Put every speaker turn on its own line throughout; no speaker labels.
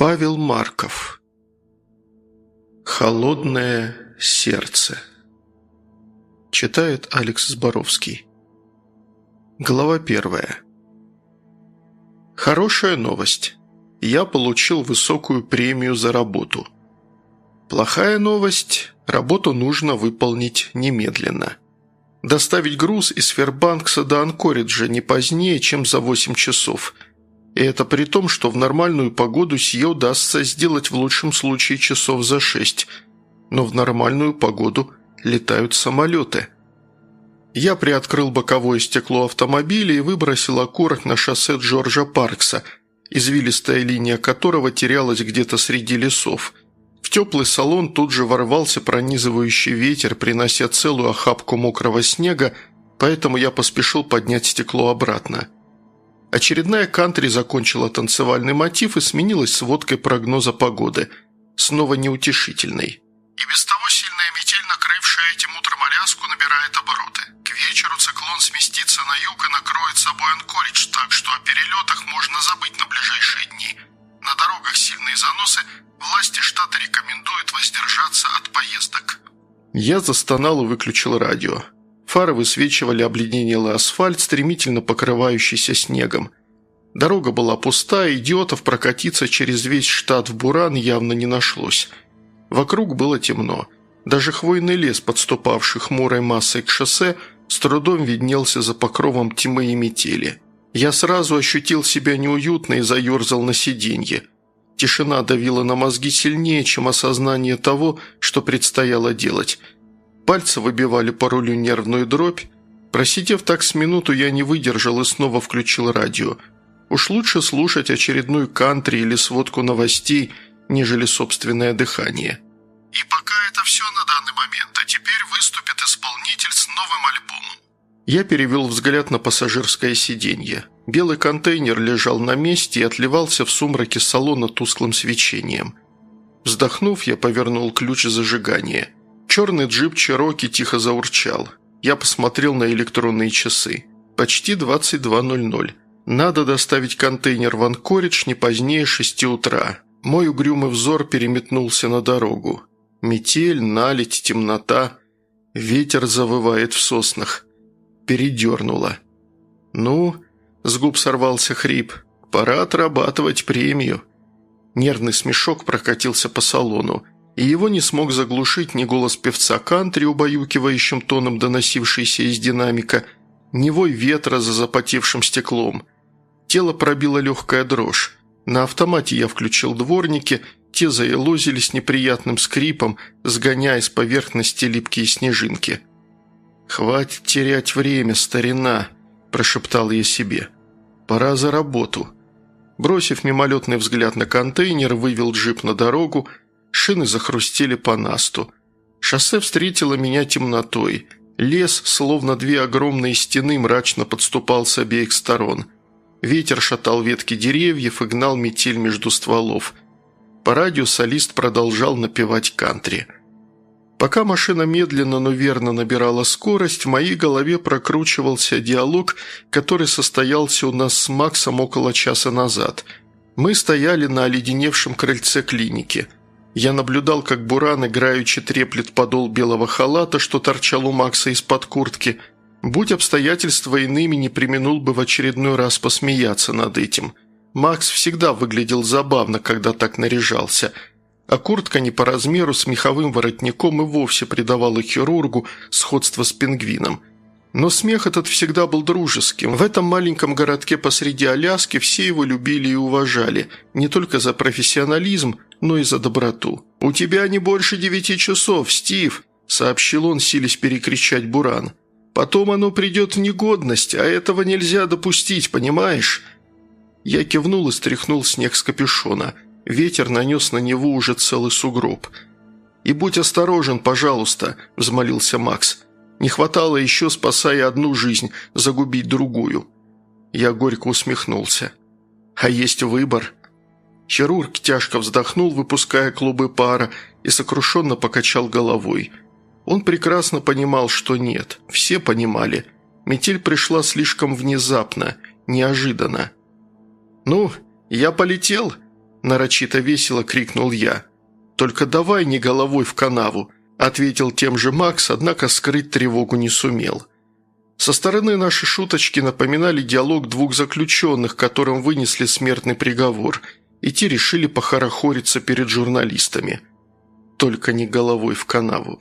Павел Марков «Холодное сердце» Читает Алекс Зборовский Глава первая Хорошая новость. Я получил высокую премию за работу. Плохая новость. Работу нужно выполнить немедленно. Доставить груз из Фербанкса до Анкориджа не позднее, чем за 8 часов – и это при том, что в нормальную погоду сие удастся сделать в лучшем случае часов за шесть. Но в нормальную погоду летают самолеты. Я приоткрыл боковое стекло автомобиля и выбросил окурок на шоссе Джорджа Паркса, извилистая линия которого терялась где-то среди лесов. В теплый салон тут же ворвался пронизывающий ветер, принося целую охапку мокрого снега, поэтому я поспешил поднять стекло обратно. Очередная кантри закончила танцевальный мотив и сменилась сводкой прогноза погоды. Снова неутешительной.
И без того сильная метель, накрывшая этим утром Аляску, набирает обороты. К вечеру циклон сместится на юг и накроет собой Анкоридж, так что о перелетах можно забыть на ближайшие дни. На дорогах сильные заносы, власти штата рекомендуют воздержаться от поездок.
Я застонал и выключил радио. Фары высвечивали обледенелый асфальт, стремительно покрывающийся снегом. Дорога была пуста, идиотов прокатиться через весь штат в Буран явно не нашлось. Вокруг было темно. Даже хвойный лес, подступавший хмурой массой к шоссе, с трудом виднелся за покровом тьмы и метели. Я сразу ощутил себя неуютно и заерзал на сиденье. Тишина давила на мозги сильнее, чем осознание того, что предстояло делать – Пальцы выбивали по рулю нервную дробь. Просидев так с минуту, я не выдержал и снова включил радио. Уж лучше слушать очередную кантри или сводку новостей, нежели собственное дыхание.
«И пока это все на данный момент, а теперь выступит исполнитель с новым альбомом».
Я перевел взгляд на пассажирское сиденье. Белый контейнер лежал на месте и отливался в сумраке салона тусклым свечением. Вздохнув, я повернул ключ зажигания – Черный джип Чероки тихо заурчал. Я посмотрел на электронные часы. Почти 22.00. Надо доставить контейнер в Анкоридж не позднее шести утра. Мой угрюмый взор переметнулся на дорогу. Метель, наледь, темнота. Ветер завывает в соснах. Передернуло. «Ну?» – с губ сорвался хрип. «Пора отрабатывать премию». Нервный смешок прокатился по салону и его не смог заглушить ни голос певца кантри, убаюкивающим тоном доносившийся из динамика, ни вой ветра за запотевшим стеклом. Тело пробило легкая дрожь. На автомате я включил дворники, те заелозили с неприятным скрипом, сгоняя с поверхности липкие снежинки. «Хватит терять время, старина», – прошептал я себе. «Пора за работу». Бросив мимолетный взгляд на контейнер, вывел джип на дорогу – Шины захрустели по насту. Шоссе встретило меня темнотой. Лес, словно две огромные стены, мрачно подступал с обеих сторон. Ветер шатал ветки деревьев и гнал метель между стволов. По радио солист продолжал напевать кантри. Пока машина медленно, но верно набирала скорость, в моей голове прокручивался диалог, который состоялся у нас с Максом около часа назад. Мы стояли на оледеневшем крыльце клиники – я наблюдал, как Буран играючи треплет подол белого халата, что торчал у Макса из-под куртки. Будь обстоятельства иными, не применул бы в очередной раз посмеяться над этим. Макс всегда выглядел забавно, когда так наряжался. А куртка не по размеру с меховым воротником и вовсе придавала хирургу сходство с пингвином. Но смех этот всегда был дружеским. В этом маленьком городке посреди Аляски все его любили и уважали, не только за профессионализм, но и за доброту. «У тебя не больше девяти часов, Стив», – сообщил он, силясь перекричать Буран. «Потом оно придет в негодность, а этого нельзя допустить, понимаешь?» Я кивнул и стряхнул снег с капюшона. Ветер нанес на него уже целый сугроб. «И будь осторожен, пожалуйста», – взмолился Макс. «Не хватало еще, спасая одну жизнь, загубить другую». Я горько усмехнулся. «А есть выбор?» Хирург тяжко вздохнул, выпуская клубы пара, и сокрушенно покачал головой. Он прекрасно понимал, что нет. Все понимали. Метель пришла слишком внезапно, неожиданно. «Ну, я полетел?» – нарочито весело крикнул я. «Только давай не головой в канаву», – ответил тем же Макс, однако скрыть тревогу не сумел. Со стороны наши шуточки напоминали диалог двух заключенных, которым вынесли смертный приговор, и те решили похорохориться перед журналистами. Только не головой в канаву.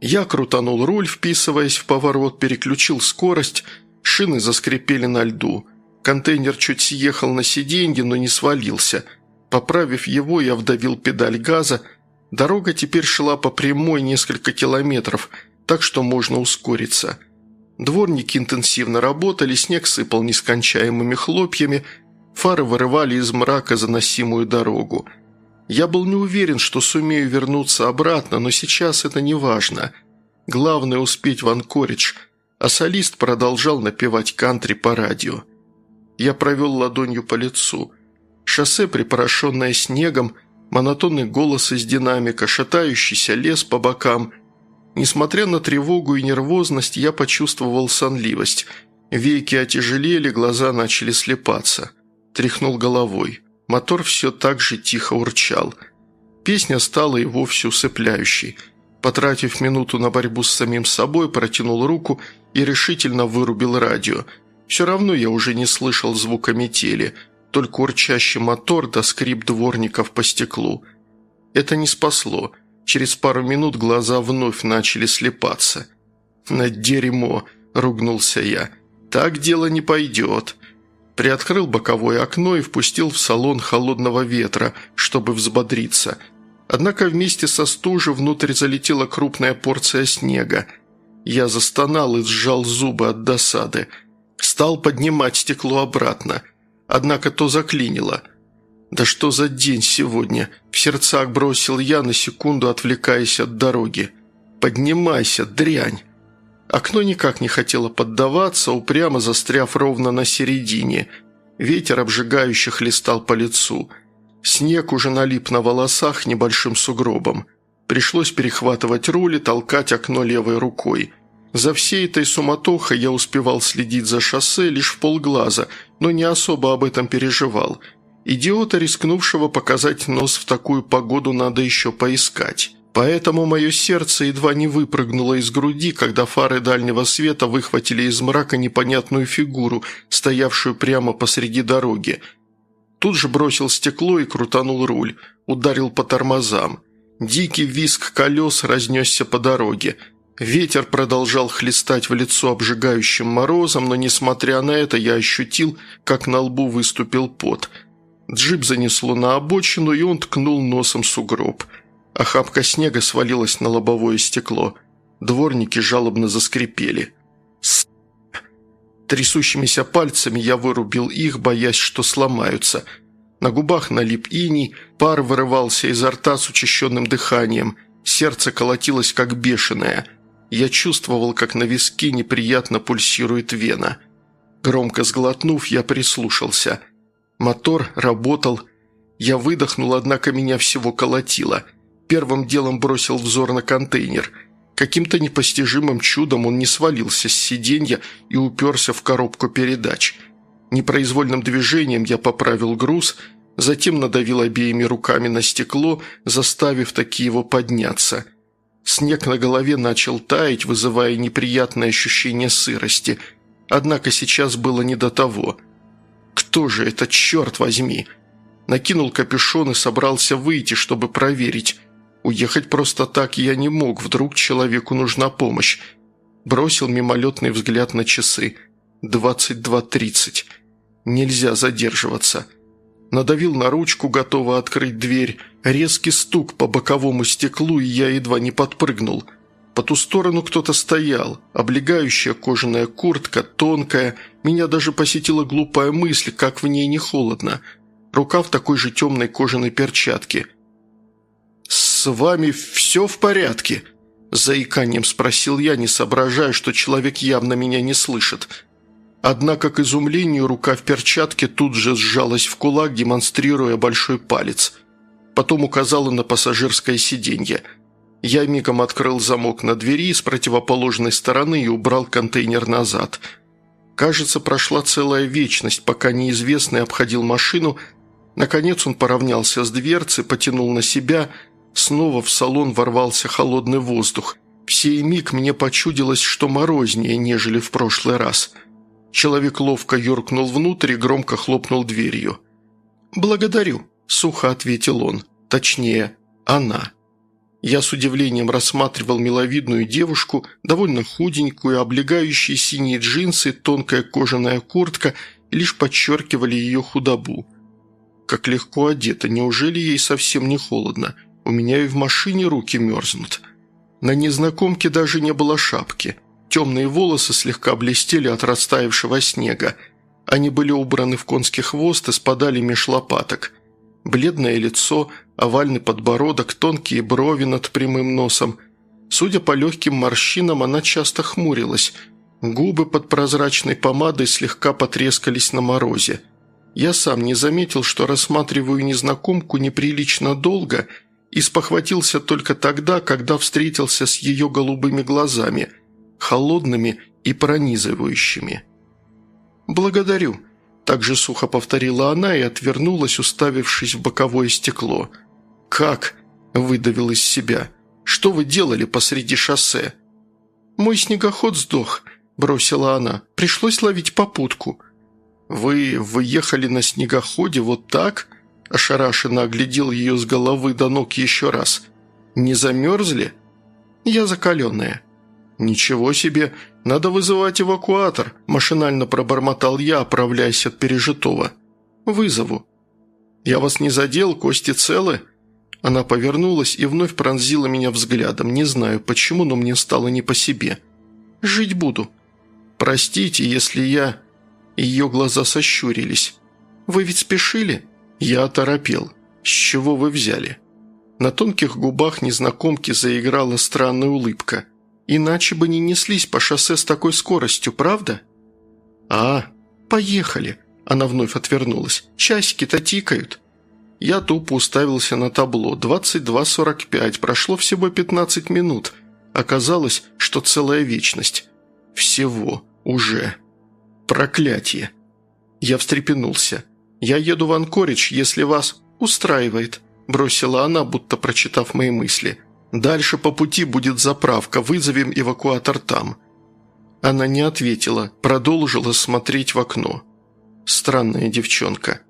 Я крутанул руль, вписываясь в поворот, переключил скорость, шины заскрипели на льду. Контейнер чуть съехал на сиденье, но не свалился. Поправив его, я вдавил педаль газа. Дорога теперь шла по прямой несколько километров, так что можно ускориться. Дворники интенсивно работали, снег сыпал нескончаемыми хлопьями, фары вырывали из мрака заносимую дорогу – я был не уверен, что сумею вернуться обратно, но сейчас это не важно. Главное – успеть в Анкоридж, а солист продолжал напевать кантри по радио. Я провел ладонью по лицу. Шоссе, припорошенное снегом, монотонный голос из динамика, шатающийся лес по бокам. Несмотря на тревогу и нервозность, я почувствовал сонливость. Веки отяжелели, глаза начали слепаться. Тряхнул головой. Мотор все так же тихо урчал. Песня стала и вовсе усыпляющей. Потратив минуту на борьбу с самим собой, протянул руку и решительно вырубил радио. Все равно я уже не слышал звука метели, только урчащий мотор да скрип дворников по стеклу. Это не спасло. Через пару минут глаза вновь начали слепаться. «На дерьмо!» – ругнулся я. «Так дело не пойдет!» приоткрыл боковое окно и впустил в салон холодного ветра, чтобы взбодриться. Однако вместе со стужей внутрь залетела крупная порция снега. Я застонал и сжал зубы от досады. Стал поднимать стекло обратно. Однако то заклинило. «Да что за день сегодня?» В сердцах бросил я, на секунду отвлекаясь от дороги. «Поднимайся, дрянь!» Окно никак не хотело поддаваться, упрямо застряв ровно на середине. Ветер обжигающе хлестал по лицу. Снег уже налип на волосах небольшим сугробом. Пришлось перехватывать руль и толкать окно левой рукой. За всей этой суматохой я успевал следить за шоссе лишь в полглаза, но не особо об этом переживал. Идиота, рискнувшего показать нос в такую погоду, надо еще поискать. Поэтому мое сердце едва не выпрыгнуло из груди, когда фары дальнего света выхватили из мрака непонятную фигуру, стоявшую прямо посреди дороги. Тут же бросил стекло и крутанул руль, ударил по тормозам. Дикий визг колес разнесся по дороге. Ветер продолжал хлестать в лицо обжигающим морозом, но, несмотря на это, я ощутил, как на лбу выступил пот. Джип занесло на обочину, и он ткнул носом сугроб – Охапка снега свалилась на лобовое стекло. Дворники жалобно заскрипели. С... Трясущимися пальцами я вырубил их, боясь, что сломаются. На губах налип иней, пар вырывался изо рта с учащенным дыханием. Сердце колотилось, как бешеное. Я чувствовал, как на виске неприятно пульсирует вена. Громко сглотнув, я прислушался. Мотор работал. Я выдохнул, однако меня всего колотило – Первым делом бросил взор на контейнер. Каким-то непостижимым чудом он не свалился с сиденья и уперся в коробку передач. Непроизвольным движением я поправил груз, затем надавил обеими руками на стекло, заставив таки его подняться. Снег на голове начал таять, вызывая неприятное ощущение сырости. Однако сейчас было не до того. «Кто же это, черт возьми?» Накинул капюшон и собрался выйти, чтобы проверить. Уехать просто так я не мог, вдруг человеку нужна помощь. Бросил мимолетный взгляд на часы. 22.30. Нельзя задерживаться. Надавил на ручку, готово открыть дверь. Резкий стук по боковому стеклу, и я едва не подпрыгнул. По ту сторону кто-то стоял. Облегающая кожаная куртка, тонкая. Меня даже посетила глупая мысль, как в ней не холодно. Рука в такой же темной кожаной перчатке – «С вами все в порядке?» – заиканием спросил я, не соображая, что человек явно меня не слышит. Однако, к изумлению, рука в перчатке тут же сжалась в кулак, демонстрируя большой палец. Потом указала на пассажирское сиденье. Я мигом открыл замок на двери с противоположной стороны и убрал контейнер назад. Кажется, прошла целая вечность, пока неизвестный обходил машину – Наконец он поравнялся с дверцей, потянул на себя, снова в салон ворвался холодный воздух. В сей миг мне почудилось, что морознее, нежели в прошлый раз. Человек ловко юркнул внутрь и громко хлопнул дверью. «Благодарю», – сухо ответил он. Точнее, она. Я с удивлением рассматривал миловидную девушку, довольно худенькую, облегающие синие джинсы, тонкая кожаная куртка лишь подчеркивали ее худобу. Как легко одета, неужели ей совсем не холодно? У меня и в машине руки мерзнут. На незнакомке даже не было шапки. Темные волосы слегка блестели от растаявшего снега. Они были убраны в конский хвост и спадали меж лопаток. Бледное лицо, овальный подбородок, тонкие брови над прямым носом. Судя по легким морщинам, она часто хмурилась. Губы под прозрачной помадой слегка потрескались на морозе. Я сам не заметил, что рассматриваю незнакомку неприлично долго и спохватился только тогда, когда встретился с ее голубыми глазами, холодными и пронизывающими. «Благодарю», также сухо повторила она и отвернулась, уставившись в боковое стекло. «Как?» – выдавил из себя. «Что вы делали посреди шоссе?» «Мой снегоход сдох», – бросила она. «Пришлось ловить попутку». «Вы выехали на снегоходе вот так?» – ошарашенно оглядел ее с головы до ног еще раз. «Не замерзли?» «Я закаленная». «Ничего себе! Надо вызывать эвакуатор!» – машинально пробормотал я, оправляясь от пережитого. «Вызову». «Я вас не задел, кости целы?» Она повернулась и вновь пронзила меня взглядом. Не знаю почему, но мне стало не по себе. «Жить буду». «Простите, если я...» Ее глаза сощурились. «Вы ведь спешили?» Я оторопел. «С чего вы взяли?» На тонких губах незнакомки заиграла странная улыбка – Иначе бы не неслись по шоссе с такой скоростью, правда?» «А, поехали!» Она вновь отвернулась. «Часики-то тикают!» Я тупо уставился на табло. 22.45. Прошло всего 15 минут. Оказалось, что целая вечность. Всего. Уже. Проклятие. Я встрепенулся. «Я еду в Анкоридж, если вас устраивает», бросила она, будто прочитав мои мысли. Дальше по пути будет заправка, вызовем эвакуатор там». Она не ответила, продолжила смотреть в окно. Странная девчонка.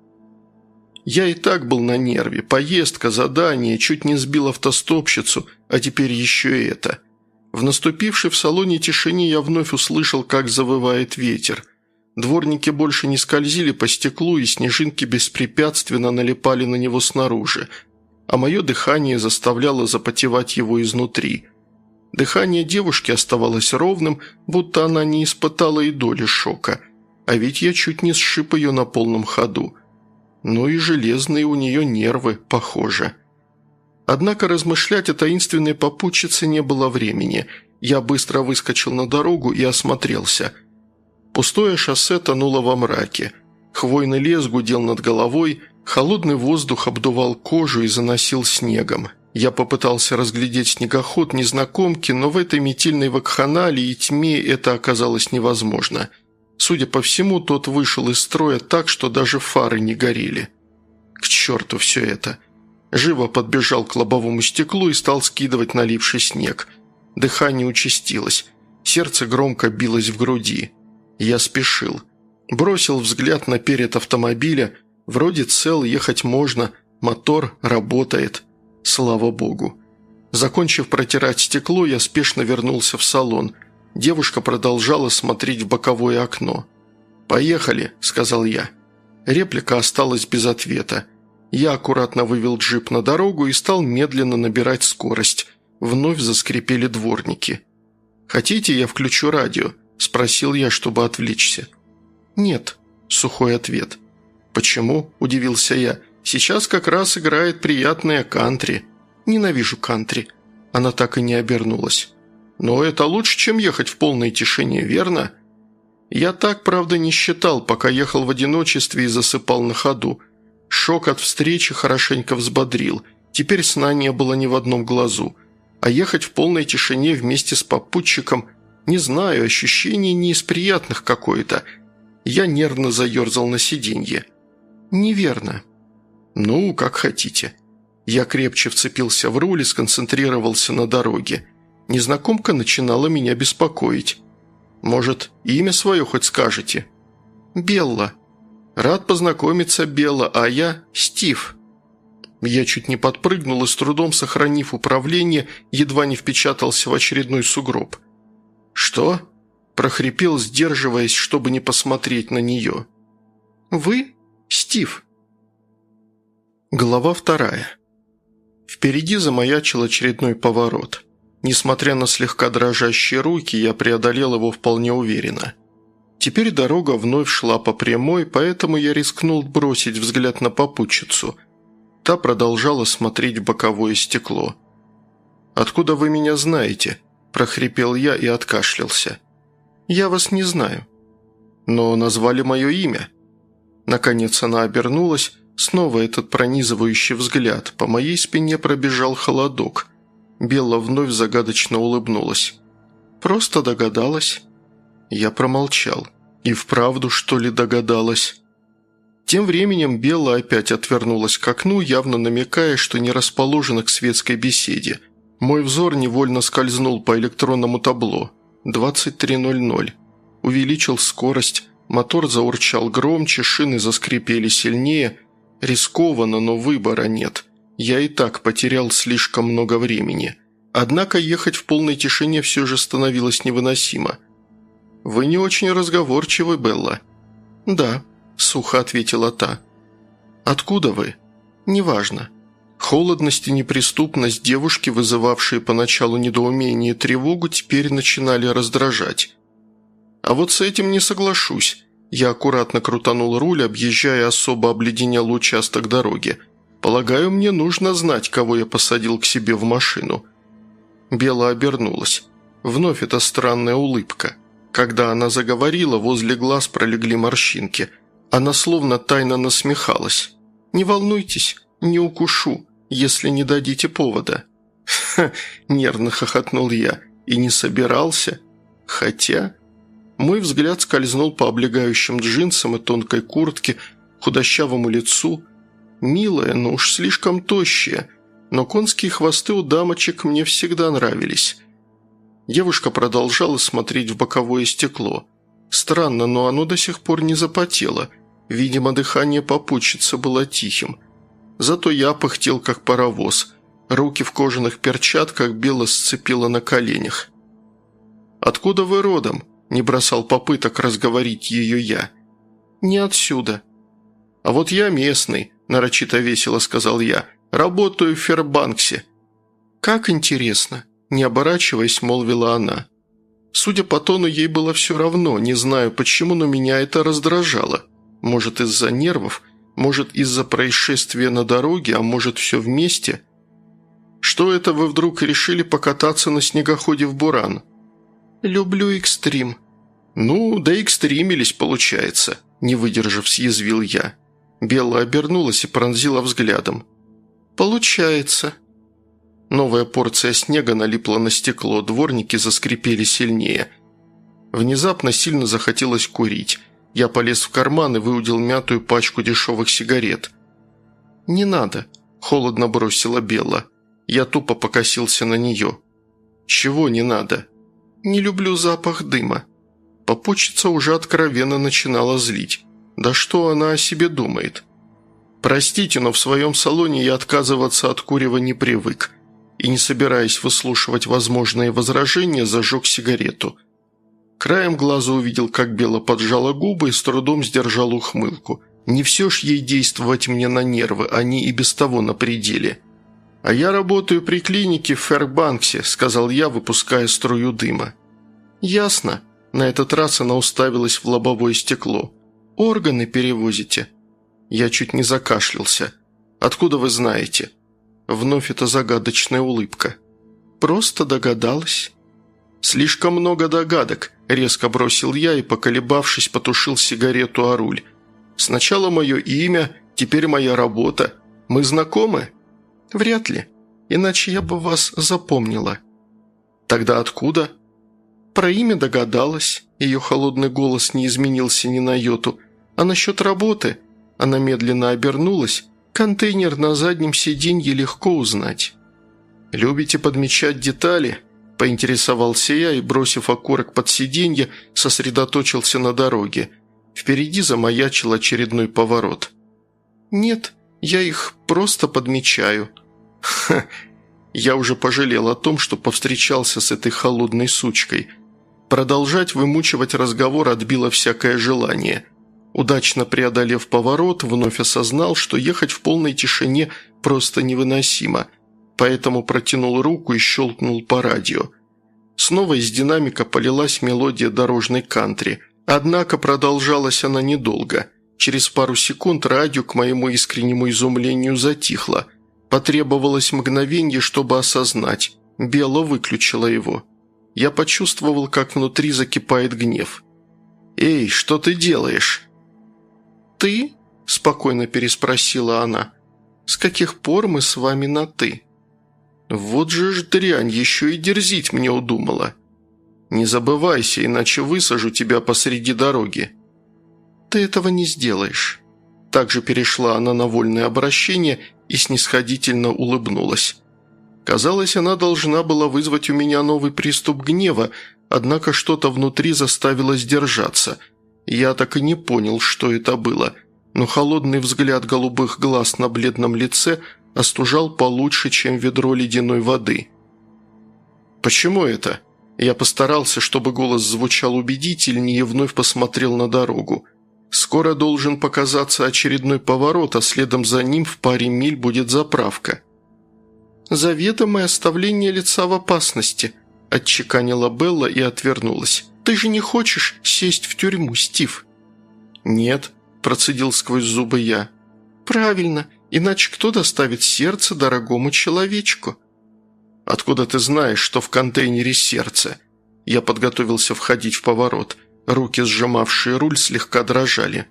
Я и так был на нерве. Поездка, задание, чуть не сбил автостопщицу, а теперь еще и это. В наступившей в салоне тишине я вновь услышал, как завывает ветер. Дворники больше не скользили по стеклу, и снежинки беспрепятственно налипали на него снаружи – а мое дыхание заставляло запотевать его изнутри. Дыхание девушки оставалось ровным, будто она не испытала и доли шока, а ведь я чуть не сшиб ее на полном ходу. Ну и железные у нее нервы, похоже. Однако размышлять о таинственной попутчице не было времени. Я быстро выскочил на дорогу и осмотрелся. Пустое шоссе тонуло во мраке. Хвойный лес гудел над головой, Холодный воздух обдувал кожу и заносил снегом. Я попытался разглядеть снегоход незнакомки, но в этой метельной вакханалии и тьме это оказалось невозможно. Судя по всему, тот вышел из строя так, что даже фары не горели. К черту все это. Живо подбежал к лобовому стеклу и стал скидывать наливший снег. Дыхание участилось. Сердце громко билось в груди. Я спешил. Бросил взгляд на перед автомобиля – Вроде цел, ехать можно, мотор работает. Слава богу. Закончив протирать стекло, я спешно вернулся в салон. Девушка продолжала смотреть в боковое окно. «Поехали», – сказал я. Реплика осталась без ответа. Я аккуратно вывел джип на дорогу и стал медленно набирать скорость. Вновь заскрипели дворники. «Хотите, я включу радио?» – спросил я, чтобы отвлечься. «Нет», – сухой ответ. «Почему?» – удивился я. «Сейчас как раз играет приятная кантри». «Ненавижу кантри». Она так и не обернулась. «Но это лучше, чем ехать в полной тишине, верно?» Я так, правда, не считал, пока ехал в одиночестве и засыпал на ходу. Шок от встречи хорошенько взбодрил. Теперь сна не было ни в одном глазу. А ехать в полной тишине вместе с попутчиком, не знаю, ощущение не из приятных какое-то. Я нервно заерзал на сиденье. «Неверно». «Ну, как хотите». Я крепче вцепился в руль и сконцентрировался на дороге. Незнакомка начинала меня беспокоить. «Может, имя свое хоть скажете?» «Белла». «Рад познакомиться, Белла, а я Стив». Я чуть не подпрыгнул и с трудом, сохранив управление, едва не впечатался в очередной сугроб. «Что?» – прохрипел, сдерживаясь, чтобы не посмотреть на нее. «Вы? Стив?» Глава вторая. Впереди замаячил очередной поворот. Несмотря на слегка дрожащие руки, я преодолел его вполне уверенно. Теперь дорога вновь шла по прямой, поэтому я рискнул бросить взгляд на попутчицу – Та продолжала смотреть в боковое стекло. «Откуда вы меня знаете?» – прохрипел я и откашлялся. «Я вас не знаю». «Но назвали мое имя». Наконец она обернулась, снова этот пронизывающий взгляд. По моей спине пробежал холодок. Белла вновь загадочно улыбнулась. «Просто догадалась». Я промолчал. «И вправду, что ли, догадалась?» Тем временем Белла опять отвернулась к окну, явно намекая, что не расположена к светской беседе. Мой взор невольно скользнул по электронному табло. 23.00. Увеличил скорость, мотор заурчал громче, шины заскрипели сильнее. Рискованно, но выбора нет. Я и так потерял слишком много времени. Однако ехать в полной тишине все же становилось невыносимо. «Вы не очень разговорчивы, Белла». «Да», сухо ответила та. «Откуда вы?» «Неважно». Холодность и неприступность девушки, вызывавшие поначалу недоумение и тревогу, теперь начинали раздражать. «А вот с этим не соглашусь». Я аккуратно крутанул руль, объезжая особо обледенелый участок дороги. «Полагаю, мне нужно знать, кого я посадил к себе в машину». Бела обернулась. Вновь эта странная улыбка. Когда она заговорила, возле глаз пролегли морщинки. Она словно тайно насмехалась. «Не волнуйтесь, не укушу, если не дадите повода». «Ха!» – нервно хохотнул я. «И не собирался. Хотя...» Мой взгляд скользнул по облегающим джинсам и тонкой куртке, худощавому лицу. Милая, но уж слишком тощая, но конские хвосты у дамочек мне всегда нравились. Девушка продолжала смотреть в боковое стекло. Странно, но оно до сих пор не запотело – Видимо, дыхание попутчицы было тихим. Зато я пыхтел, как паровоз. Руки в кожаных перчатках бело сцепило на коленях. «Откуда вы родом?» – не бросал попыток разговорить ее я. «Не отсюда». «А вот я местный», – нарочито весело сказал я. «Работаю в Фербанксе». «Как интересно», – не оборачиваясь, молвила она. Судя по тону, ей было все равно, не знаю почему, но меня это раздражало. Может, из-за нервов, может, из-за происшествия на дороге, а может, все вместе? Что это вы вдруг решили покататься на снегоходе в Буран? Люблю экстрим. Ну, да экстримились, получается, не выдержав, съязвил я. Белла обернулась и пронзила взглядом. «Получается». Новая порция снега налипла на стекло, дворники заскрипели сильнее. Внезапно сильно захотелось курить. Я полез в карман и выудил мятую пачку дешевых сигарет. «Не надо», – холодно бросила Белла. Я тупо покосился на нее. «Чего не надо?» «Не люблю запах дыма». Попутчица уже откровенно начинала злить. «Да что она о себе думает?» «Простите, но в своем салоне я отказываться от курева не привык» и, не собираясь выслушивать возможные возражения, зажег сигарету – Краем глаза увидел, как Бела поджала губы и с трудом сдержал ухмылку. Не все ж ей действовать мне на нервы, они и без того на пределе. «А я работаю при клинике в Фербанксе», – сказал я, выпуская струю дыма. «Ясно». На этот раз она уставилась в лобовое стекло. «Органы перевозите?» Я чуть не закашлялся. «Откуда вы знаете?» Вновь эта загадочная улыбка. «Просто догадалась». «Слишком много догадок», – резко бросил я и, поколебавшись, потушил сигарету о руль. «Сначала мое имя, теперь моя работа. Мы знакомы?» «Вряд ли. Иначе я бы вас запомнила». «Тогда откуда?» «Про имя догадалась». Ее холодный голос не изменился ни на йоту. «А насчет работы?» Она медленно обернулась. Контейнер на заднем сиденье легко узнать. «Любите подмечать детали?» – поинтересовался я и, бросив окурок под сиденье, сосредоточился на дороге. Впереди замаячил очередной поворот. «Нет, я их просто подмечаю». «Ха!» Я уже пожалел о том, что повстречался с этой холодной сучкой. Продолжать вымучивать разговор отбило всякое желание. Удачно преодолев поворот, вновь осознал, что ехать в полной тишине просто невыносимо – поэтому протянул руку и щелкнул по радио. Снова из динамика полилась мелодия дорожной кантри, однако продолжалась она недолго. Через пару секунд радио, к моему искреннему изумлению, затихло. Потребовалось мгновение, чтобы осознать. Бело выключила его. Я почувствовал, как внутри закипает гнев. «Эй, что ты делаешь?» «Ты?» – спокойно переспросила она. «С каких пор мы с вами на «ты»?» «Вот же ж дрянь, еще и дерзить мне удумала. Не забывайся, иначе высажу тебя посреди дороги». «Ты этого не сделаешь». Также перешла она на вольное обращение и снисходительно улыбнулась. Казалось, она должна была вызвать у меня новый приступ гнева, однако что-то внутри заставило сдержаться. Я так и не понял, что это было, но холодный взгляд голубых глаз на бледном лице – остужал получше, чем ведро ледяной воды. «Почему это?» Я постарался, чтобы голос звучал убедительнее и вновь посмотрел на дорогу. Скоро должен показаться очередной поворот, а следом за ним в паре миль будет заправка. «Заведомое оставление лица в опасности», – отчеканила Белла и отвернулась. «Ты же не хочешь сесть в тюрьму, Стив?» «Нет», – процедил сквозь зубы я. «Правильно. Иначе кто доставит сердце дорогому человечку?» «Откуда ты знаешь, что в контейнере сердце?» Я подготовился входить в поворот. Руки, сжимавшие руль, слегка дрожали.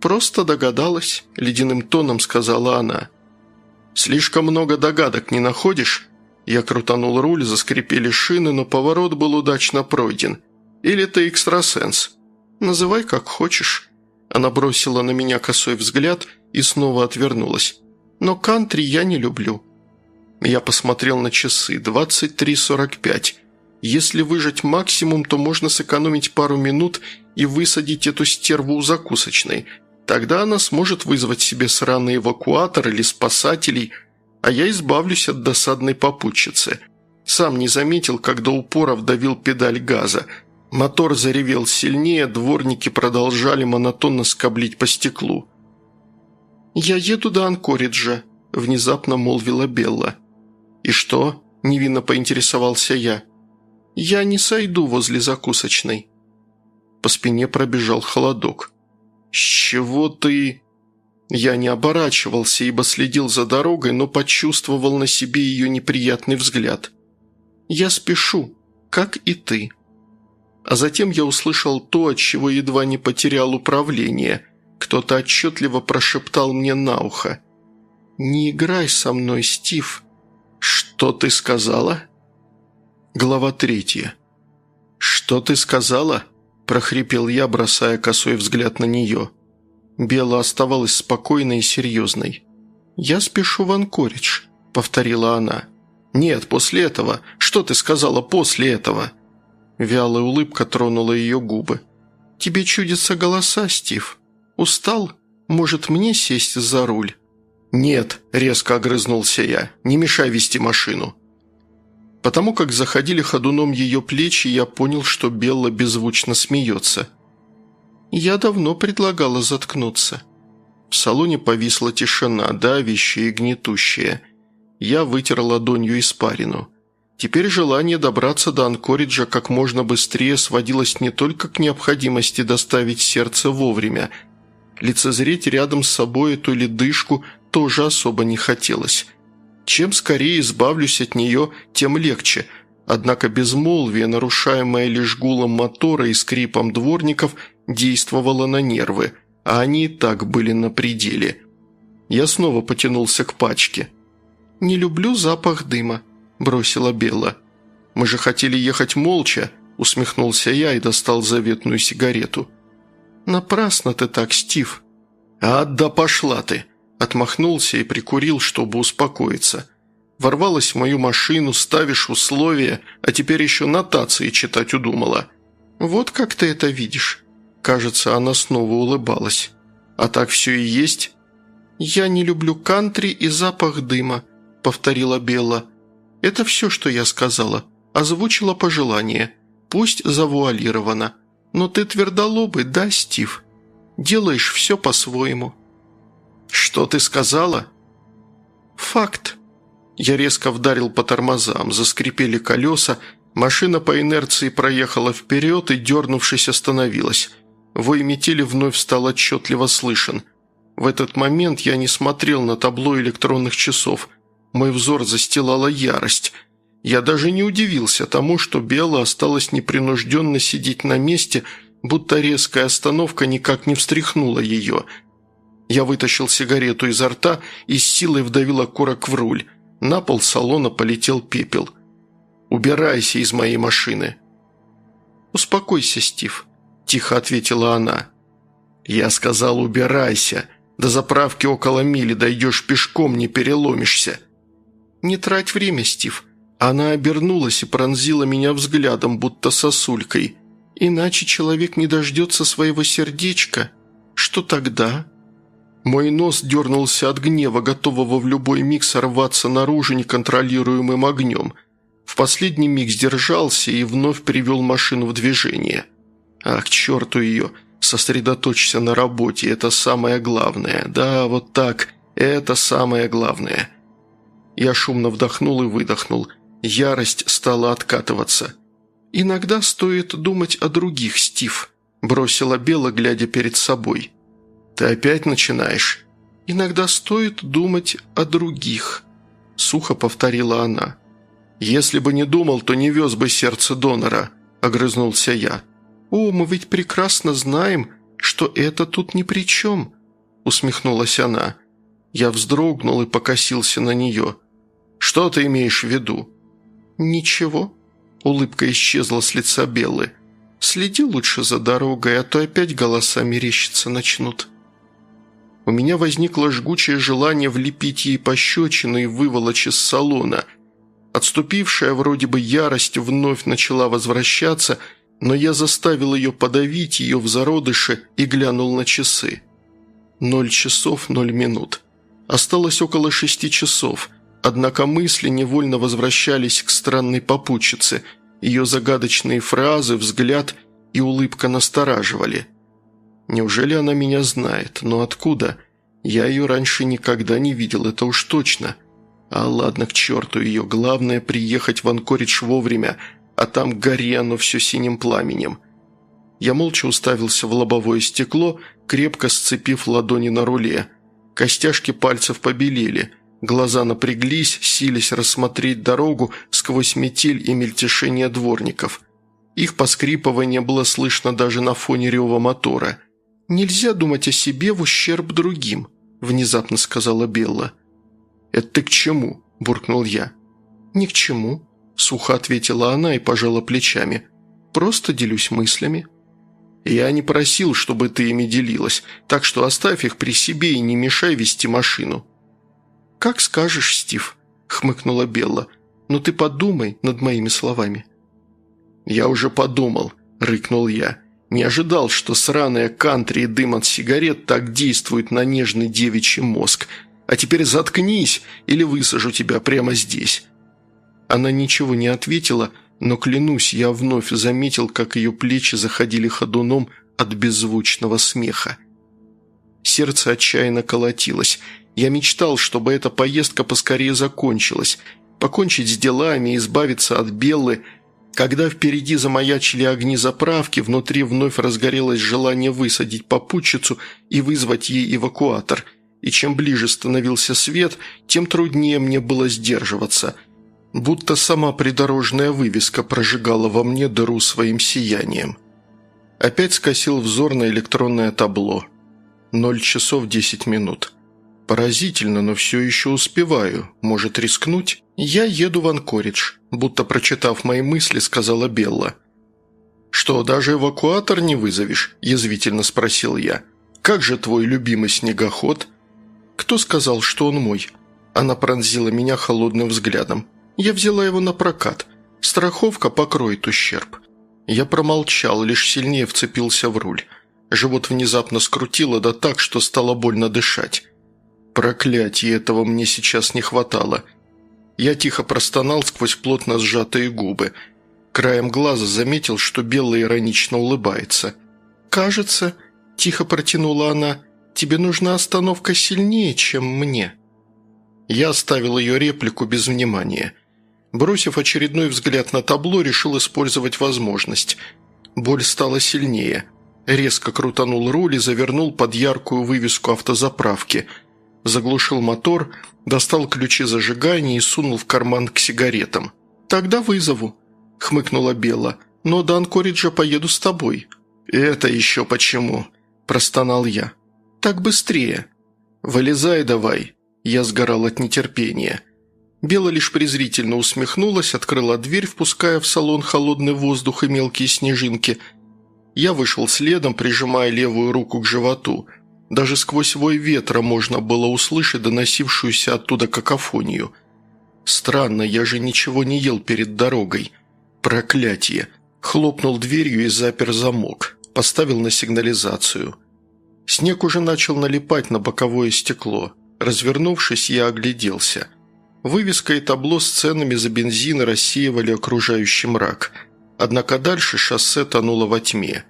«Просто догадалась», – ледяным тоном сказала она. «Слишком много догадок не находишь?» Я крутанул руль, заскрипели шины, но поворот был удачно пройден. «Или ты экстрасенс?» «Называй как хочешь». Она бросила на меня косой взгляд – и снова отвернулась. «Но кантри я не люблю». Я посмотрел на часы. 23.45. Если выжать максимум, то можно сэкономить пару минут и высадить эту стерву у закусочной. Тогда она сможет вызвать себе сраный эвакуатор или спасателей, а я избавлюсь от досадной попутчицы. Сам не заметил, когда упора вдавил педаль газа. Мотор заревел сильнее, дворники продолжали монотонно скоблить по стеклу. «Я еду до Анкориджа», – внезапно молвила Белла. «И что?» – невинно поинтересовался я. «Я не сойду возле закусочной». По спине пробежал холодок. «С чего ты...» Я не оборачивался, ибо следил за дорогой, но почувствовал на себе ее неприятный взгляд. «Я спешу, как и ты». А затем я услышал то, от чего едва не потерял управление – кто-то отчетливо прошептал мне на ухо. «Не играй со мной, Стив». «Что ты сказала?» Глава третья. «Что ты сказала?» – прохрипел я, бросая косой взгляд на нее. Бела оставалась спокойной и серьезной. «Я спешу в Анкоридж», – повторила она. «Нет, после этого. Что ты сказала после этого?» Вялая улыбка тронула ее губы. «Тебе чудятся голоса, Стив?» «Устал? Может, мне сесть за руль?» «Нет», – резко огрызнулся я, – «не мешай вести машину». Потому как заходили ходуном ее плечи, я понял, что Белла беззвучно смеется. «Я давно предлагала заткнуться». В салоне повисла тишина, давящая и гнетущая. Я вытер ладонью испарину. Теперь желание добраться до Анкориджа как можно быстрее сводилось не только к необходимости доставить сердце вовремя – Лицезреть рядом с собой эту ледышку тоже особо не хотелось. Чем скорее избавлюсь от нее, тем легче. Однако безмолвие, нарушаемое лишь гулом мотора и скрипом дворников, действовало на нервы, а они и так были на пределе. Я снова потянулся к пачке. «Не люблю запах дыма», – бросила Белла. «Мы же хотели ехать молча», – усмехнулся я и достал заветную сигарету. «Напрасно ты так, Стив». «А да пошла ты!» Отмахнулся и прикурил, чтобы успокоиться. Ворвалась в мою машину, ставишь условия, а теперь еще нотации читать удумала. Вот как ты это видишь. Кажется, она снова улыбалась. А так все и есть. «Я не люблю кантри и запах дыма», — повторила Белла. «Это все, что я сказала. Озвучила пожелание. Пусть завуалировано. Но ты твердолобый, да, Стив? Делаешь все по-своему».
«Что ты сказала?»
«Факт». Я резко вдарил по тормозам, заскрипели колеса, машина по инерции проехала вперед и, дернувшись, остановилась. Вой метели вновь стал отчетливо слышен. В этот момент я не смотрел на табло электронных часов. Мой взор застилала ярость. Я даже не удивился тому, что Белла осталась непринужденно сидеть на месте, будто резкая остановка никак не встряхнула ее – я вытащил сигарету изо рта и с силой вдавил окурок в руль. На пол салона полетел пепел. «Убирайся из моей машины». «Успокойся, Стив», – тихо ответила она. «Я сказал, убирайся. До заправки около мили дойдешь пешком, не переломишься». «Не трать время, Стив». Она обернулась и пронзила меня взглядом, будто сосулькой. «Иначе человек не дождется своего сердечка. Что тогда?» Мой нос дернулся от гнева, готового в любой миг сорваться наружу неконтролируемым огнем. В последний миг сдержался и вновь привел машину в движение. Ах, черту ее! Сосредоточься на работе, это самое главное. Да, вот так, это самое главное. Я шумно вдохнул и выдохнул. Ярость стала откатываться. «Иногда стоит думать о других, Стив», – бросила Бела, глядя перед собой. «Ты опять начинаешь?» «Иногда стоит думать о других», – сухо повторила она. «Если бы не думал, то не вез бы сердце донора», – огрызнулся я. «О, мы ведь прекрасно знаем, что это тут ни при чем», – усмехнулась она. Я вздрогнул и покосился на нее. «Что ты имеешь в виду?» «Ничего», – улыбка исчезла с лица Беллы. «Следи лучше за дорогой, а то опять голоса мерещиться начнут». У меня возникло жгучее желание влепить ей пощечину и выволочь из салона. Отступившая вроде бы ярость вновь начала возвращаться, но я заставил ее подавить ее в зародыше и глянул на часы. Ноль часов ноль минут. Осталось около шести часов, однако мысли невольно возвращались к странной попутчице. Ее загадочные фразы, взгляд и улыбка настораживали – Неужели она меня знает? Но откуда? Я ее раньше никогда не видел, это уж точно. А ладно, к черту ее, главное приехать в Анкоридж вовремя, а там гори оно все синим пламенем. Я молча уставился в лобовое стекло, крепко сцепив ладони на руле. Костяшки пальцев побелели, глаза напряглись, сились рассмотреть дорогу сквозь метель и мельтешение дворников. Их поскрипывание было слышно даже на фоне рева мотора – «Нельзя думать о себе в ущерб другим», – внезапно сказала Белла. «Это ты к чему?» – буркнул я. «Ни к чему», – сухо ответила она и пожала плечами. «Просто делюсь мыслями». «Я не просил, чтобы ты ими делилась, так что оставь их при себе и не мешай вести машину». «Как скажешь, Стив», – хмыкнула Белла. «Но ты подумай над моими словами». «Я уже подумал», – рыкнул я. Не ожидал, что сраная кантри и дым от сигарет так действует на нежный девичий мозг. А теперь заткнись, или высажу тебя прямо здесь». Она ничего не ответила, но, клянусь, я вновь заметил, как ее плечи заходили ходуном от беззвучного смеха. Сердце отчаянно колотилось. Я мечтал, чтобы эта поездка поскорее закончилась. Покончить с делами, избавиться от Беллы – когда впереди замаячили огни заправки, внутри вновь разгорелось желание высадить попутчицу и вызвать ей эвакуатор. И чем ближе становился свет, тем труднее мне было сдерживаться. Будто сама придорожная вывеска прожигала во мне дыру своим сиянием. Опять скосил взор на электронное табло. Ноль часов десять минут. Поразительно, но все еще успеваю. Может рискнуть? Я еду в Анкоридж, будто прочитав мои мысли, сказала Белла. «Что, даже эвакуатор не вызовешь?» – язвительно спросил я. «Как же твой любимый снегоход?» «Кто сказал, что он мой?» Она пронзила меня холодным взглядом. «Я взяла его на прокат. Страховка покроет ущерб». Я промолчал, лишь сильнее вцепился в руль. Живот внезапно скрутило, да так, что стало больно дышать. Проклятие, этого мне сейчас не хватало. Я тихо простонал сквозь плотно сжатые губы. Краем глаза заметил, что Белла иронично улыбается. «Кажется», – тихо протянула она, – «тебе нужна остановка сильнее, чем мне». Я оставил ее реплику без внимания. Бросив очередной взгляд на табло, решил использовать возможность. Боль стала сильнее. Резко крутанул руль и завернул под яркую вывеску автозаправки. Заглушил мотор, достал ключи зажигания и сунул в карман к сигаретам. «Тогда вызову», – хмыкнула Белла. «Но до Анкориджа поеду с тобой». «Это еще почему?» – простонал я. «Так быстрее». «Вылезай давай», я сгорал от нетерпения. Бела лишь презрительно усмехнулась, открыла дверь, впуская в салон холодный воздух и мелкие снежинки. Я вышел следом, прижимая левую руку к животу. Даже сквозь вой ветра можно было услышать доносившуюся оттуда какофонию. Странно, я же ничего не ел перед дорогой. Проклятие. Хлопнул дверью и запер замок. Поставил на сигнализацию. Снег уже начал налипать на боковое стекло. Развернувшись, я огляделся. Вывеска и табло с ценами за бензин рассеивали окружающий мрак. Однако дальше шоссе тонуло во тьме.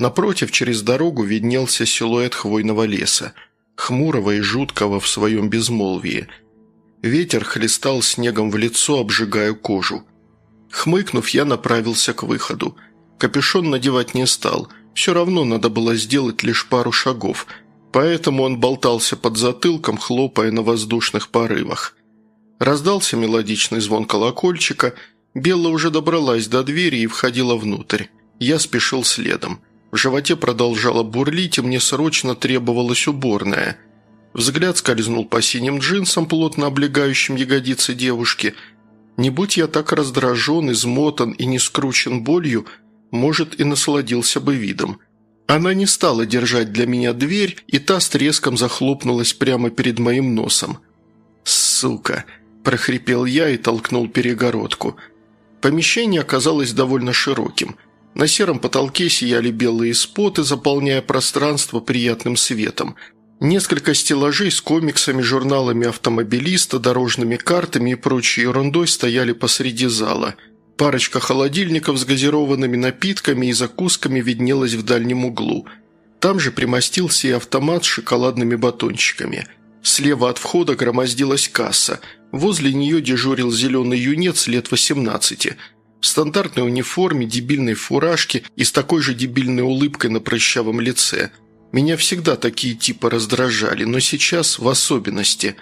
Напротив, через дорогу виднелся силуэт хвойного леса, хмурого и жуткого в своем безмолвии. Ветер хлестал снегом в лицо, обжигая кожу. Хмыкнув, я направился к выходу. Капюшон надевать не стал. Все равно надо было сделать лишь пару шагов – Поэтому он болтался под затылком, хлопая на воздушных порывах. Раздался мелодичный звон колокольчика. Белла уже добралась до двери и входила внутрь. Я спешил следом. В животе продолжало бурлить, и мне срочно требовалась уборная. Взгляд скользнул по синим джинсам, плотно облегающим ягодицы девушки. Не будь я так раздражен, измотан и не скручен болью, может, и насладился бы видом – она не стала держать для меня дверь, и та с треском захлопнулась прямо перед моим носом. «Сука!» – прохрипел я и толкнул перегородку. Помещение оказалось довольно широким. На сером потолке сияли белые споты, заполняя пространство приятным светом. Несколько стеллажей с комиксами, журналами автомобилиста, дорожными картами и прочей ерундой стояли посреди зала – Парочка холодильников с газированными напитками и закусками виднелась в дальнем углу. Там же примостился и автомат с шоколадными батончиками. Слева от входа громоздилась касса. Возле нее дежурил зеленый юнец лет 18. В стандартной униформе, дебильной фуражке и с такой же дебильной улыбкой на прыщавом лице. Меня всегда такие типы раздражали, но сейчас в особенности.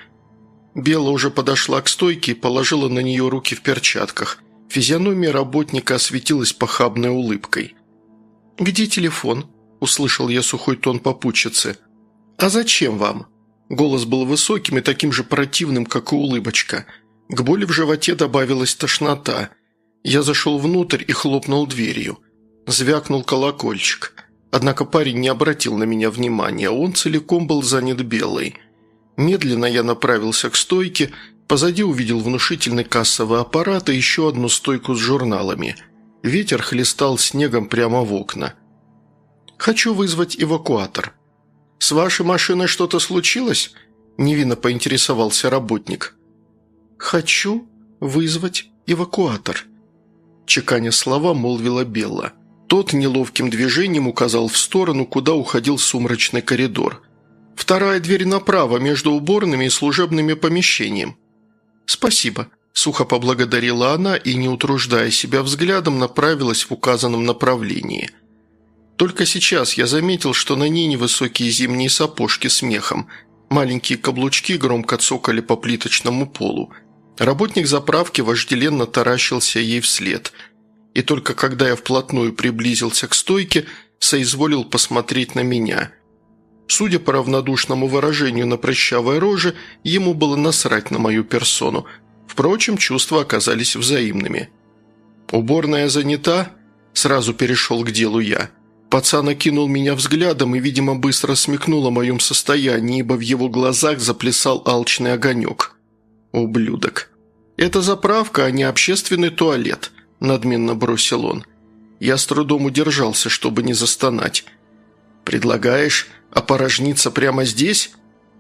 Бела уже подошла к стойке и положила на нее руки в перчатках – Физиономия работника осветилась похабной улыбкой. «Где телефон?» – услышал я сухой тон попутчицы. «А зачем вам?» Голос был высоким и таким же противным, как и улыбочка. К боли в животе добавилась тошнота. Я зашел внутрь и хлопнул дверью. Звякнул колокольчик. Однако парень не обратил на меня внимания, он целиком был занят белой. Медленно я направился к стойке Позади увидел внушительный кассовый аппарат и еще одну стойку с журналами. Ветер хлестал снегом прямо в окна. «Хочу вызвать эвакуатор». «С вашей машиной что-то случилось?» – невинно поинтересовался работник. «Хочу вызвать эвакуатор», – чеканя слова молвила Белла. Тот неловким движением указал в сторону, куда уходил сумрачный коридор. «Вторая дверь направо, между уборными и служебными помещением», «Спасибо», – сухо поблагодарила она и, не утруждая себя взглядом, направилась в указанном направлении. Только сейчас я заметил, что на ней невысокие зимние сапожки с мехом. Маленькие каблучки громко цокали по плиточному полу. Работник заправки вожделенно таращился ей вслед. И только когда я вплотную приблизился к стойке, соизволил посмотреть на меня – Судя по равнодушному выражению на прыщавой роже, ему было насрать на мою персону. Впрочем, чувства оказались взаимными. «Уборная занята?» – сразу перешел к делу я. Пацан окинул меня взглядом и, видимо, быстро смекнул о моем состоянии, ибо в его глазах заплясал алчный огонек. «Ублюдок». «Это заправка, а не общественный туалет», – надменно бросил он. Я с трудом удержался, чтобы не застонать. «Предлагаешь опорожниться прямо здесь?»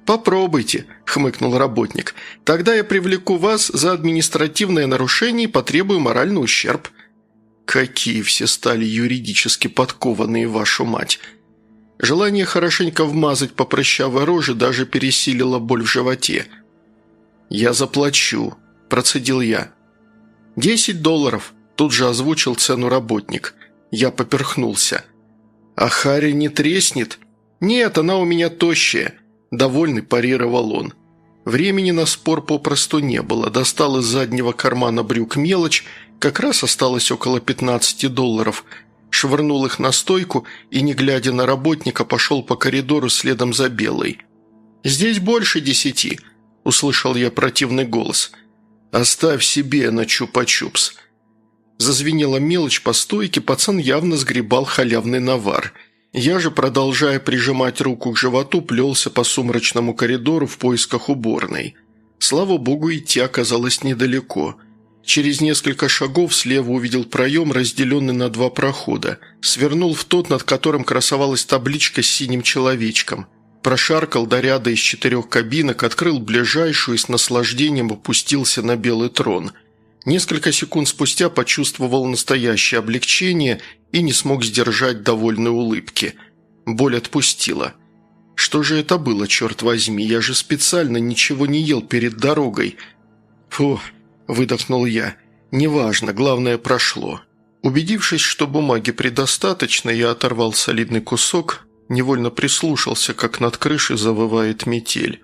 «Попробуйте», – хмыкнул работник. «Тогда я привлеку вас за административное нарушение и потребую моральный ущерб». Какие все стали юридически подкованные, вашу мать. Желание хорошенько вмазать по прыщавой роже даже пересилило боль в животе. «Я заплачу», – процедил я. «Десять долларов», – тут же озвучил цену работник. Я поперхнулся. «А Харри не треснет?» «Нет, она у меня тощая», – довольный парировал он. Времени на спор попросту не было. Достал из заднего кармана брюк мелочь как раз осталось около 15 долларов. Швырнул их на стойку и, не глядя на работника, пошел по коридору следом за Белой. «Здесь больше десяти», – услышал я противный голос. «Оставь себе на чупа-чупс». Зазвенела мелочь по стойке, пацан явно сгребал халявный навар. Я же, продолжая прижимать руку к животу, плелся по сумрачному коридору в поисках уборной. Слава богу, идти оказалось недалеко – Через несколько шагов слева увидел проем, разделенный на два прохода. Свернул в тот, над которым красовалась табличка с синим человечком. Прошаркал до ряда из четырех кабинок, открыл ближайшую и с наслаждением опустился на белый трон. Несколько секунд спустя почувствовал настоящее облегчение и не смог сдержать довольной улыбки. Боль отпустила. Что же это было, черт возьми? Я же специально ничего не ел перед дорогой. Фух, выдохнул я. «Неважно, главное прошло». Убедившись, что бумаги предостаточно, я оторвал солидный кусок, невольно прислушался, как над крышей завывает метель.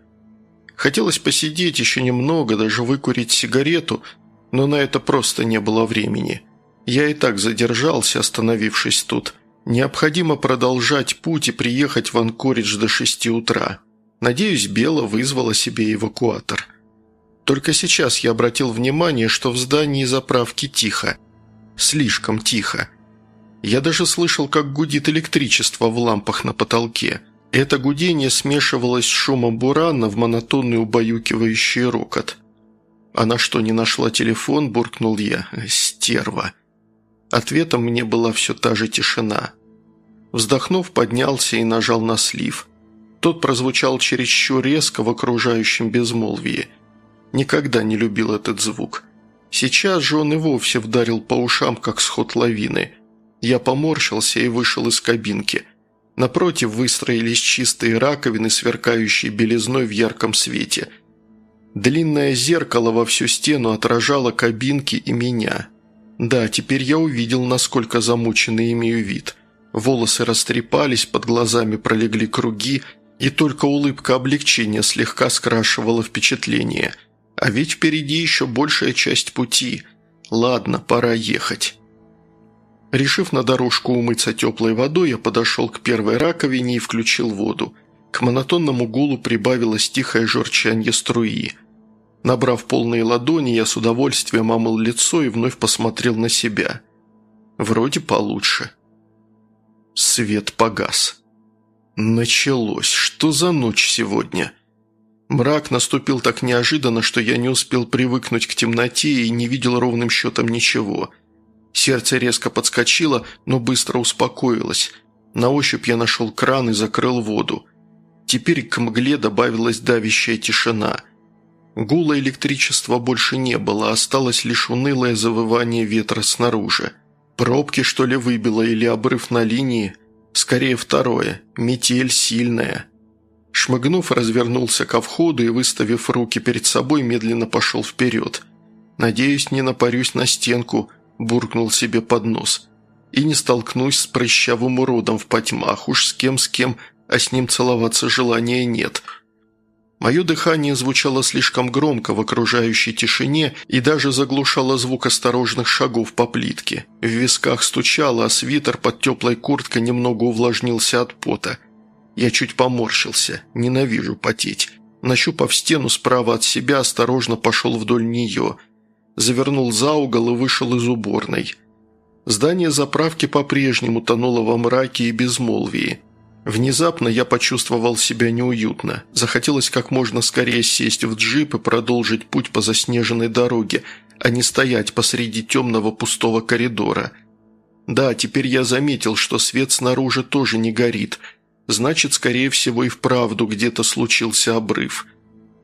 Хотелось посидеть еще немного, даже выкурить сигарету, но на это просто не было времени. Я и так задержался, остановившись тут. Необходимо продолжать путь и приехать в Анкоридж до шести утра. Надеюсь, Бела вызвала себе эвакуатор. Только сейчас я обратил внимание, что в здании заправки тихо. Слишком тихо. Я даже слышал, как гудит электричество в лампах на потолке. Это гудение смешивалось с шумом бурана в монотонный убаюкивающий рокот. «Она что, не нашла телефон?» – буркнул я. «Стерва». Ответом мне была все та же тишина. Вздохнув, поднялся и нажал на слив. Тот прозвучал чересчур резко в окружающем безмолвии – Никогда не любил этот звук. Сейчас же он и вовсе вдарил по ушам, как сход лавины. Я поморщился и вышел из кабинки. Напротив выстроились чистые раковины, сверкающие белизной в ярком свете. Длинное зеркало во всю стену отражало кабинки и меня. Да, теперь я увидел, насколько замученный имею вид. Волосы растрепались, под глазами пролегли круги, и только улыбка облегчения слегка скрашивала впечатление – а ведь впереди еще большая часть пути. Ладно, пора ехать. Решив на дорожку умыться теплой водой, я подошел к первой раковине и включил воду. К монотонному гулу прибавилось тихое журчанье струи. Набрав полные ладони, я с удовольствием омыл лицо и вновь посмотрел на себя. Вроде получше. Свет погас. Началось. Что за ночь сегодня?» Мрак наступил так неожиданно, что я не успел привыкнуть к темноте и не видел ровным счетом ничего. Сердце резко подскочило, но быстро успокоилось. На ощупь я нашел кран и закрыл воду. Теперь к мгле добавилась давящая тишина. Гула электричества больше не было, осталось лишь унылое завывание ветра снаружи. Пробки, что ли, выбило или обрыв на линии? Скорее второе. Метель сильная. Шмыгнув, развернулся ко входу и, выставив руки перед собой, медленно пошел вперед. «Надеюсь, не напарюсь на стенку», – буркнул себе под нос. «И не столкнусь с прыщавым уродом в потьмах, уж с кем с кем, а с ним целоваться желания нет». Мое дыхание звучало слишком громко в окружающей тишине и даже заглушало звук осторожных шагов по плитке. В висках стучало, а свитер под теплой курткой немного увлажнился от пота – я чуть поморщился. Ненавижу потеть. Нащупав стену справа от себя, осторожно пошел вдоль нее. Завернул за угол и вышел из уборной. Здание заправки по-прежнему тонуло во мраке и безмолвии. Внезапно я почувствовал себя неуютно. Захотелось как можно скорее сесть в джип и продолжить путь по заснеженной дороге, а не стоять посреди темного пустого коридора. Да, теперь я заметил, что свет снаружи тоже не горит. Значит, скорее всего и вправду где-то случился обрыв.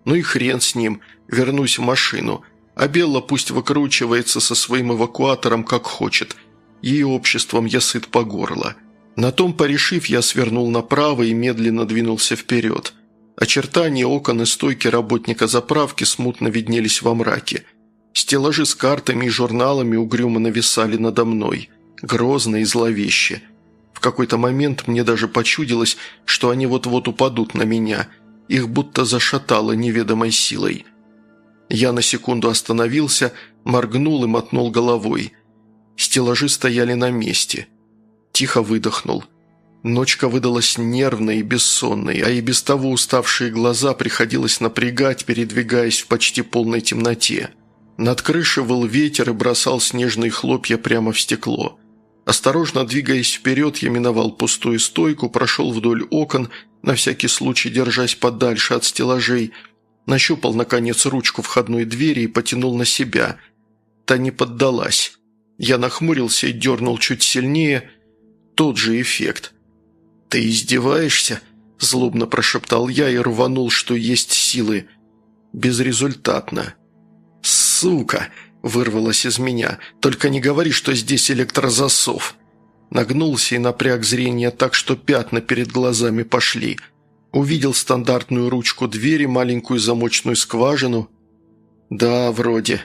Ну и хрен с ним, вернусь в машину. А Белла пусть выкручивается со своим эвакуатором как хочет – Ей обществом я сыт по горло. На том порешив, я свернул направо и медленно двинулся вперед. Очертания окон и стойки работника заправки смутно виднелись во мраке. Стеллажи с картами и журналами угрюмо нависали надо мной, грозно и зловеще. В какой-то момент мне даже почудилось, что они вот-вот упадут на меня. Их будто зашатало неведомой силой. Я на секунду остановился, моргнул и мотнул головой – Стеллажи стояли на месте. Тихо выдохнул. Ночка выдалась нервной и бессонной, а и без того уставшие глаза приходилось напрягать, передвигаясь в почти полной темноте. Над крышей выл ветер и бросал снежные хлопья прямо в стекло. Осторожно двигаясь вперед, я миновал пустую стойку, прошел вдоль окон, на всякий случай держась подальше от стеллажей, нащупал, наконец, ручку входной двери и потянул на себя. Та не поддалась. Я нахмурился и дернул чуть сильнее. Тот же эффект. «Ты издеваешься?» – злобно прошептал я и рванул, что есть силы. Безрезультатно. «Сука!» – вырвалось из меня. «Только не говори, что здесь электрозасов!» Нагнулся и напряг зрение так, что пятна перед глазами пошли. Увидел стандартную ручку двери, маленькую замочную скважину. «Да, вроде».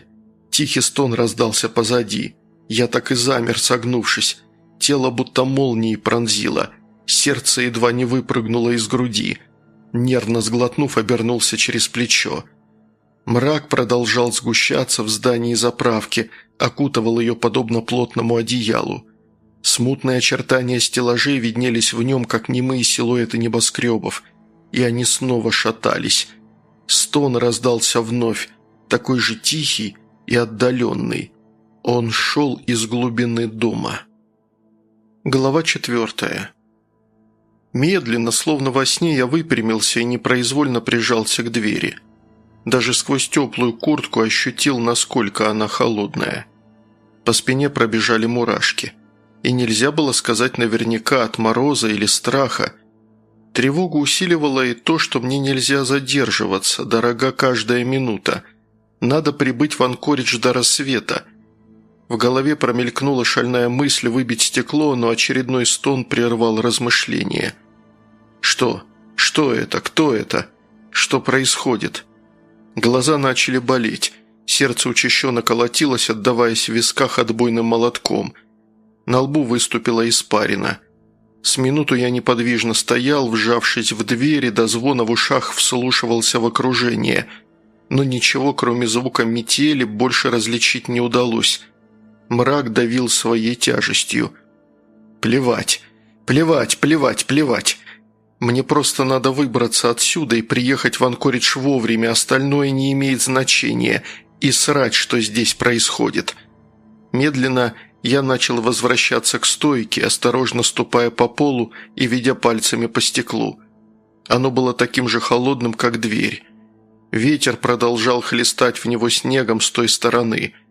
Тихий стон раздался позади. Я так и замер, согнувшись. Тело будто молнией пронзило. Сердце едва не выпрыгнуло из груди. Нервно сглотнув, обернулся через плечо. Мрак продолжал сгущаться в здании заправки, окутывал ее подобно плотному одеялу. Смутные очертания стеллажей виднелись в нем, как немые силуэты небоскребов, и они снова шатались. Стон раздался вновь, такой же тихий и отдаленный. Он шел из глубины дома. Глава четвертая. Медленно, словно во сне, я выпрямился и непроизвольно прижался к двери. Даже сквозь теплую куртку ощутил, насколько она холодная. По спине пробежали мурашки. И нельзя было сказать наверняка от мороза или страха. Тревогу усиливало и то, что мне нельзя задерживаться, дорога каждая минута. Надо прибыть в Анкоридж до рассвета – в голове промелькнула шальная мысль выбить стекло, но очередной стон прервал размышления. «Что? Что это? Кто это? Что происходит?» Глаза начали болеть. Сердце учащенно колотилось, отдаваясь в висках отбойным молотком. На лбу выступила испарина. С минуту я неподвижно стоял, вжавшись в двери, до звона в ушах вслушивался в окружение. Но ничего, кроме звука метели, больше различить не удалось – Мрак давил своей тяжестью. «Плевать, плевать, плевать, плевать. Мне просто надо выбраться отсюда и приехать в Анкоридж вовремя, остальное не имеет значения, и срать, что здесь происходит». Медленно я начал возвращаться к стойке, осторожно ступая по полу и ведя пальцами по стеклу. Оно было таким же холодным, как дверь. Ветер продолжал хлестать в него снегом с той стороны –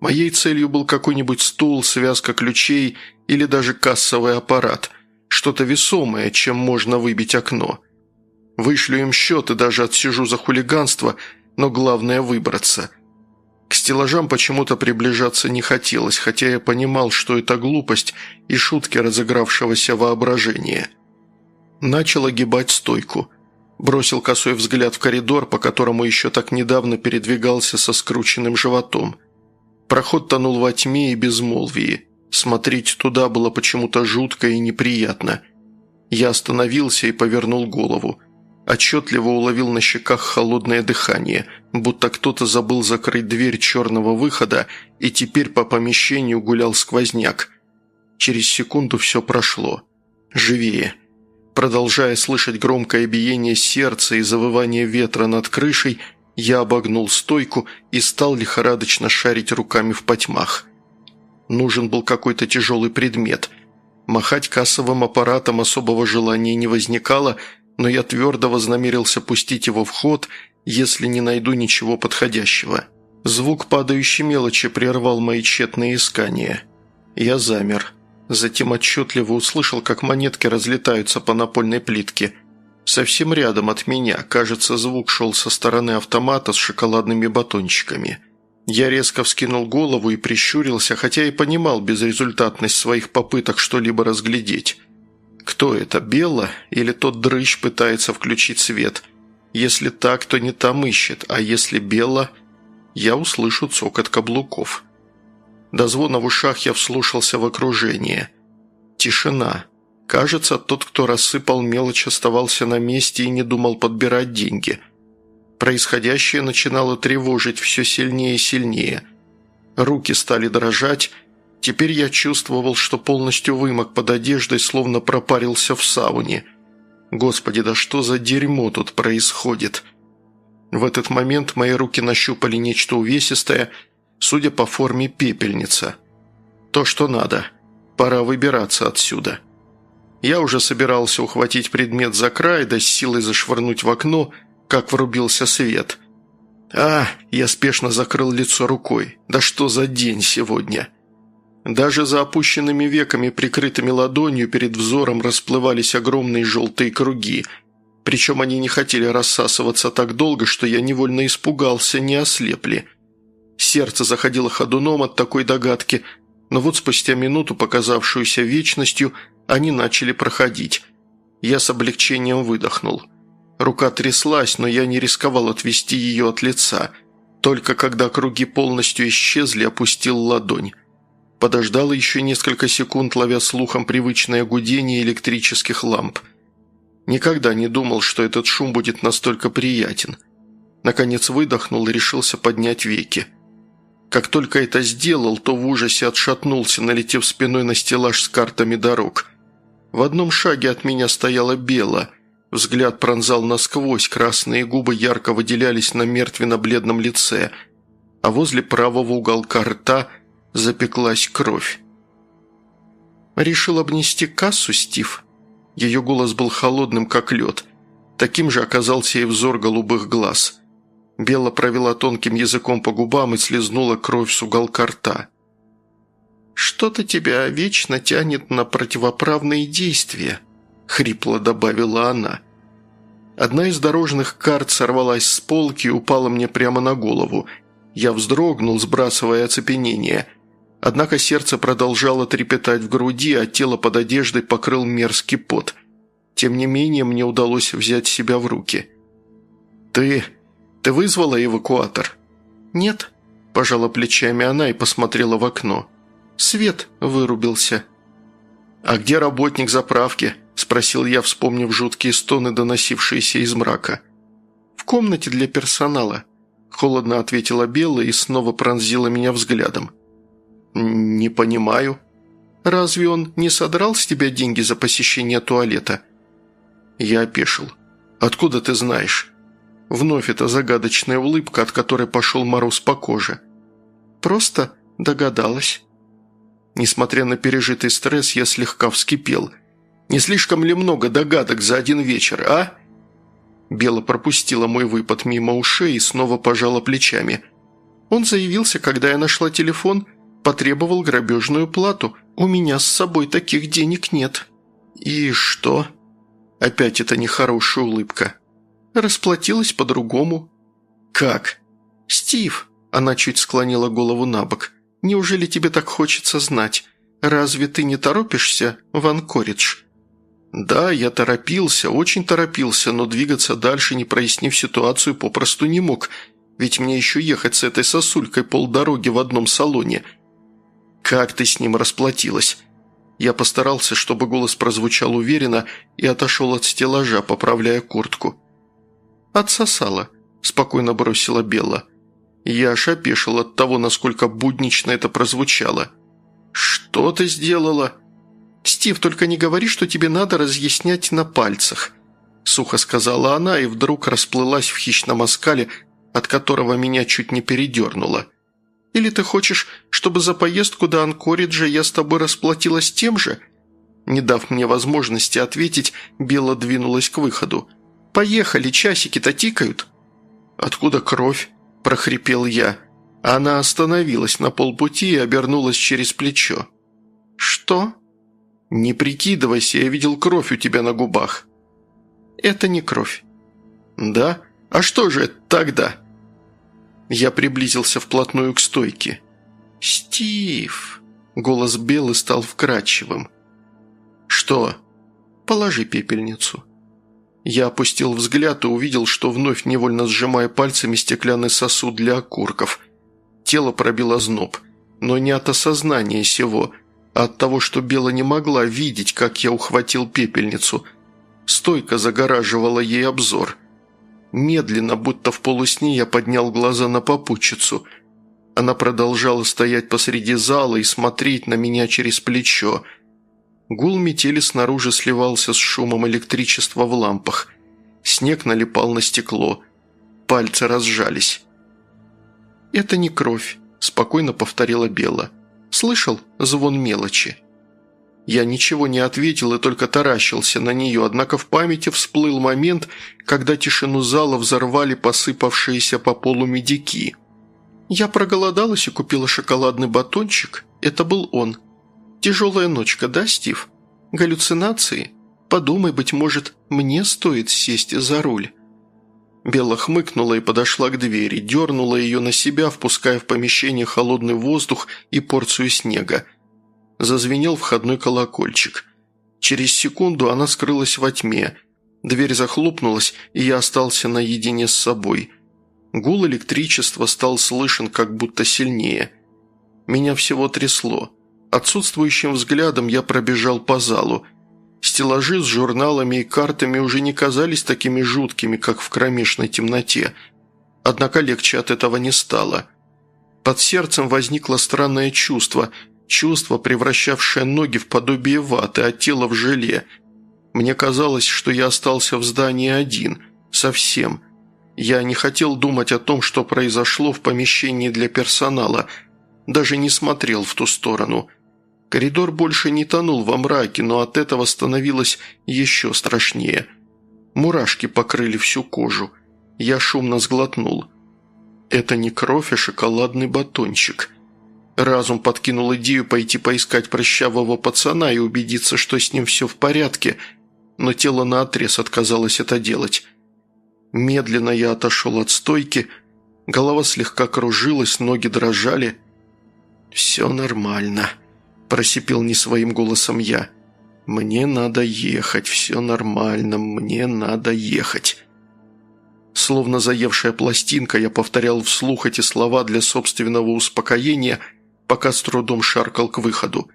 Моей целью был какой-нибудь стул, связка ключей или даже кассовый аппарат. Что-то весомое, чем можно выбить окно. Вышлю им счет и даже отсижу за хулиганство, но главное выбраться. К стеллажам почему-то приближаться не хотелось, хотя я понимал, что это глупость и шутки разыгравшегося воображения. Начал огибать стойку. Бросил косой взгляд в коридор, по которому еще так недавно передвигался со скрученным животом – Проход тонул во тьме и безмолвии. Смотреть туда было почему-то жутко и неприятно. Я остановился и повернул голову. Отчетливо уловил на щеках холодное дыхание, будто кто-то забыл закрыть дверь черного выхода, и теперь по помещению гулял сквозняк. Через секунду все прошло. Живее. Продолжая слышать громкое биение сердца и завывание ветра над крышей, я обогнул стойку и стал лихорадочно шарить руками в потьмах. Нужен был какой-то тяжелый предмет. Махать кассовым аппаратом особого желания не возникало, но я твердо вознамерился пустить его в ход, если не найду ничего подходящего. Звук падающей мелочи прервал мои тщетные искания. Я замер. Затем отчетливо услышал, как монетки разлетаются по напольной плитке. Совсем рядом от меня, кажется, звук шел со стороны автомата с шоколадными батончиками. Я резко вскинул голову и прищурился, хотя и понимал безрезультатность своих попыток что-либо разглядеть. Кто это, Белла или тот дрыщ пытается включить свет? Если так, то не там ищет, а если Белла, я услышу цокот каблуков. До звона в ушах я вслушался в окружение. Тишина. Кажется, тот, кто рассыпал мелочь, оставался на месте и не думал подбирать деньги. Происходящее начинало тревожить все сильнее и сильнее. Руки стали дрожать. Теперь я чувствовал, что полностью вымок под одеждой, словно пропарился в сауне. Господи, да что за дерьмо тут происходит? В этот момент мои руки нащупали нечто увесистое, судя по форме пепельница. То, что надо. Пора выбираться отсюда. Я уже собирался ухватить предмет за край, да с силой зашвырнуть в окно, как врубился свет. А, я спешно закрыл лицо рукой. Да что за день сегодня? Даже за опущенными веками, прикрытыми ладонью, перед взором расплывались огромные желтые круги. Причем они не хотели рассасываться так долго, что я невольно испугался, не ослепли. Сердце заходило ходуном от такой догадки, но вот спустя минуту, показавшуюся вечностью, они начали проходить. Я с облегчением выдохнул. Рука тряслась, но я не рисковал отвести ее от лица. Только когда круги полностью исчезли, опустил ладонь. Подождал еще несколько секунд, ловя слухом привычное гудение электрических ламп. Никогда не думал, что этот шум будет настолько приятен. Наконец выдохнул и решился поднять веки. Как только это сделал, то в ужасе отшатнулся, налетев спиной на стеллаж с картами дорог – в одном шаге от меня стояла Бела. Взгляд пронзал насквозь, красные губы ярко выделялись на мертвенно-бледном лице, а возле правого уголка рта запеклась кровь. «Решил обнести кассу, Стив?» Ее голос был холодным, как лед. Таким же оказался и взор голубых глаз. Бела провела тонким языком по губам и слезнула кровь с уголка рта. «Что-то тебя вечно тянет на противоправные действия», – хрипло добавила она. Одна из дорожных карт сорвалась с полки и упала мне прямо на голову. Я вздрогнул, сбрасывая оцепенение. Однако сердце продолжало трепетать в груди, а тело под одеждой покрыл мерзкий пот. Тем не менее, мне удалось взять себя в руки. «Ты... ты вызвала эвакуатор?» «Нет», – пожала плечами она и посмотрела в окно. Свет вырубился. «А где работник заправки?» – спросил я, вспомнив жуткие стоны, доносившиеся из мрака. «В комнате для персонала», – холодно ответила Белла и снова пронзила меня взглядом. «Не понимаю». «Разве он не содрал с тебя деньги за посещение туалета?» Я опешил. «Откуда ты знаешь?» Вновь эта загадочная улыбка, от которой пошел мороз по коже. «Просто догадалась». Несмотря на пережитый стресс, я слегка вскипел. Не слишком ли много догадок за один вечер, а? Бела пропустила мой выпад мимо ушей и снова пожала плечами. Он заявился, когда я нашла телефон, потребовал грабежную плату. У меня с собой таких денег нет. И что? Опять это нехорошая улыбка. Расплатилась по-другому. Как? Стив, она чуть склонила голову на бок. Неужели тебе так хочется знать? Разве ты не торопишься в Анкоридж?» «Да, я торопился, очень торопился, но двигаться дальше, не прояснив ситуацию, попросту не мог, ведь мне еще ехать с этой сосулькой полдороги в одном салоне. Как ты с ним расплатилась?» Я постарался, чтобы голос прозвучал уверенно и отошел от стеллажа, поправляя куртку. «Отсосала», – спокойно бросила Белла. Я аж опешил от того, насколько буднично это прозвучало. «Что ты сделала?» «Стив, только не говори, что тебе надо разъяснять на пальцах», – сухо сказала она и вдруг расплылась в хищном оскале, от которого меня чуть не передернуло. «Или ты хочешь, чтобы за поездку до Анкориджа я с тобой расплатилась тем же?» Не дав мне возможности ответить, Бела двинулась к выходу. «Поехали, часики-то тикают». «Откуда кровь?» – прохрипел я. Она остановилась на полпути и обернулась через плечо. «Что?» «Не прикидывайся, я видел кровь у тебя на губах». «Это не кровь». «Да? А что же это тогда?» Я приблизился вплотную к стойке. «Стив!» Голос Белы стал вкрадчивым. «Что?» «Положи пепельницу». Я опустил взгляд и увидел, что вновь невольно сжимая пальцами стеклянный сосуд для окурков. Тело пробило зноб, но не от осознания сего, а от того, что Бела не могла видеть, как я ухватил пепельницу. Стойка загораживала ей обзор. Медленно, будто в полусне, я поднял глаза на попутчицу. Она продолжала стоять посреди зала и смотреть на меня через плечо – Гул метели снаружи сливался с шумом электричества в лампах. Снег налипал на стекло. Пальцы разжались. «Это не кровь», – спокойно повторила Бела. «Слышал звон мелочи?» Я ничего не ответил и только таращился на нее, однако в памяти всплыл момент, когда тишину зала взорвали посыпавшиеся по полу медики. Я проголодалась и купила шоколадный батончик. Это был он. Тяжелая ночка, да, Стив? Галлюцинации? Подумай, быть может, мне стоит сесть за руль». Белла хмыкнула и подошла к двери, дернула ее на себя, впуская в помещение холодный воздух и порцию снега. Зазвенел входной колокольчик. Через секунду она скрылась во тьме. Дверь захлопнулась, и я остался наедине с собой. Гул электричества стал слышен как будто сильнее. Меня всего трясло. Отсутствующим взглядом я пробежал по залу. Стеллажи с журналами и картами уже не казались такими жуткими, как в кромешной темноте. Однако легче от этого не стало. Под сердцем возникло странное чувство, чувство, превращавшее ноги в подобие ваты, а тело в желе. Мне казалось, что я остался в здании один, совсем. Я не хотел думать о том, что произошло в помещении для персонала, даже не смотрел в ту сторону – Коридор больше не тонул во мраке, но от этого становилось еще страшнее. Мурашки покрыли всю кожу. Я шумно сглотнул. Это не кровь, а шоколадный батончик. Разум подкинул идею пойти поискать прыщавого пацана и убедиться, что с ним все в порядке, но тело наотрез отказалось это делать. Медленно я отошел от стойки, голова слегка кружилась, ноги дрожали. «Все нормально», – просипел не своим голосом я. «Мне надо ехать, все нормально, мне надо ехать». Словно заевшая пластинка, я повторял вслух эти слова для собственного успокоения, пока с трудом шаркал к выходу.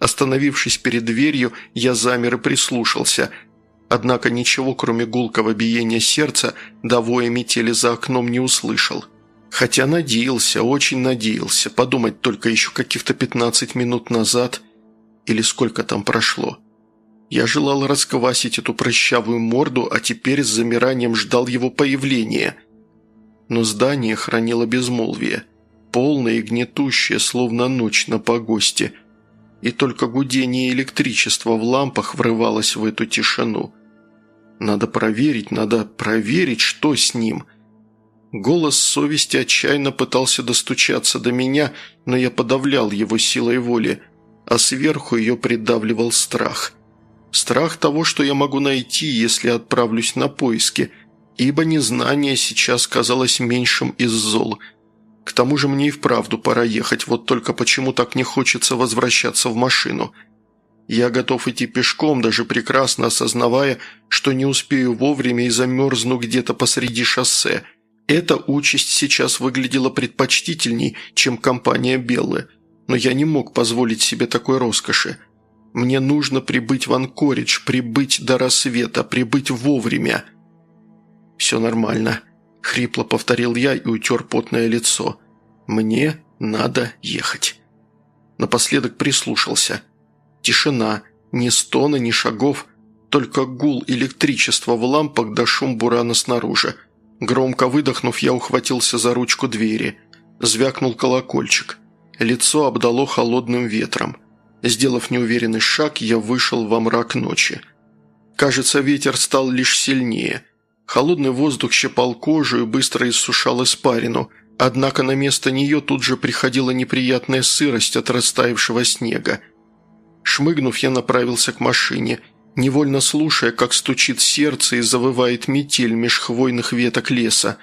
Остановившись перед дверью, я замер и прислушался. Однако ничего, кроме гулкого биения сердца, до воя метели за окном не услышал. Хотя надеялся, очень надеялся. Подумать только еще каких-то 15 минут назад, или сколько там прошло. Я желал расквасить эту прыщавую морду, а теперь с замиранием ждал его появления. Но здание хранило безмолвие, полное и гнетущее, словно ночь на погосте. И только гудение электричества в лампах врывалось в эту тишину. Надо проверить, надо проверить, что с ним – Голос совести отчаянно пытался достучаться до меня, но я подавлял его силой воли, а сверху ее придавливал страх. Страх того, что я могу найти, если отправлюсь на поиски, ибо незнание сейчас казалось меньшим из зол. К тому же мне и вправду пора ехать, вот только почему так не хочется возвращаться в машину. Я готов идти пешком, даже прекрасно осознавая, что не успею вовремя и замерзну где-то посреди шоссе – эта участь сейчас выглядела предпочтительней, чем компания Беллы, но я не мог позволить себе такой роскоши. Мне нужно прибыть в Анкоридж, прибыть до рассвета, прибыть вовремя. «Все нормально», – хрипло повторил я и утер потное лицо. «Мне надо ехать». Напоследок прислушался. Тишина, ни стона, ни шагов, только гул электричества в лампах до шум бурана снаружи – Громко выдохнув, я ухватился за ручку двери. Звякнул колокольчик. Лицо обдало холодным ветром. Сделав неуверенный шаг, я вышел во мрак ночи. Кажется, ветер стал лишь сильнее. Холодный воздух щипал кожу и быстро иссушал испарину, однако на место нее тут же приходила неприятная сырость от растаявшего снега. Шмыгнув, я направился к машине, невольно слушая, как стучит сердце и завывает метель меж хвойных веток леса.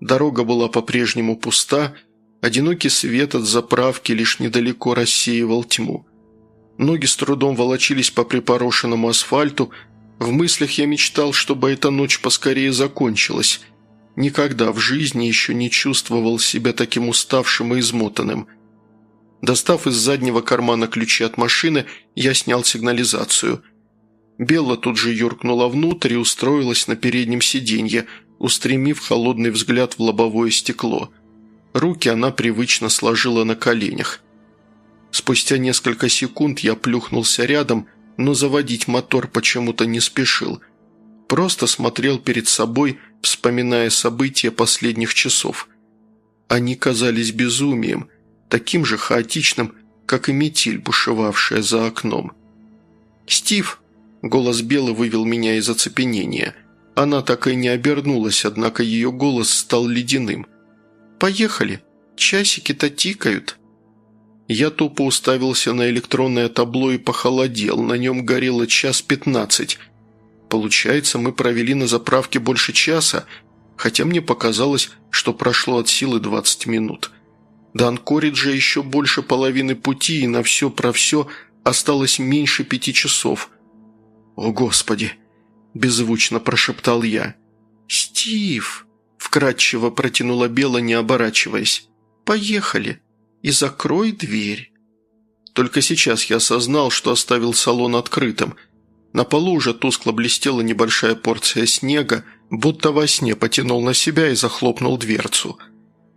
Дорога была по-прежнему пуста, одинокий свет от заправки лишь недалеко рассеивал тьму. Ноги с трудом волочились по припорошенному асфальту, в мыслях я мечтал, чтобы эта ночь поскорее закончилась. Никогда в жизни еще не чувствовал себя таким уставшим и измотанным. Достав из заднего кармана ключи от машины, я снял сигнализацию. Белла тут же юркнула внутрь и устроилась на переднем сиденье, устремив холодный взгляд в лобовое стекло. Руки она привычно сложила на коленях. Спустя несколько секунд я плюхнулся рядом – но заводить мотор почему-то не спешил. Просто смотрел перед собой, вспоминая события последних часов. Они казались безумием, таким же хаотичным, как и метель, бушевавшая за окном. «Стив!» – голос Белы вывел меня из оцепенения. Она так и не обернулась, однако ее голос стал ледяным. «Поехали! Часики-то тикают!» Я тупо уставился на электронное табло и похолодел, на нем горело час пятнадцать. Получается, мы провели на заправке больше часа, хотя мне показалось, что прошло от силы двадцать минут. До Анкориджа еще больше половины пути, и на все про все осталось меньше пяти часов. «О, Господи!» – беззвучно прошептал я. «Стив!» – вкратчиво протянула Бела, не оборачиваясь. «Поехали!» и закрой дверь». Только сейчас я осознал, что оставил салон открытым. На полу уже тускло блестела небольшая порция снега, будто во сне потянул на себя и захлопнул дверцу.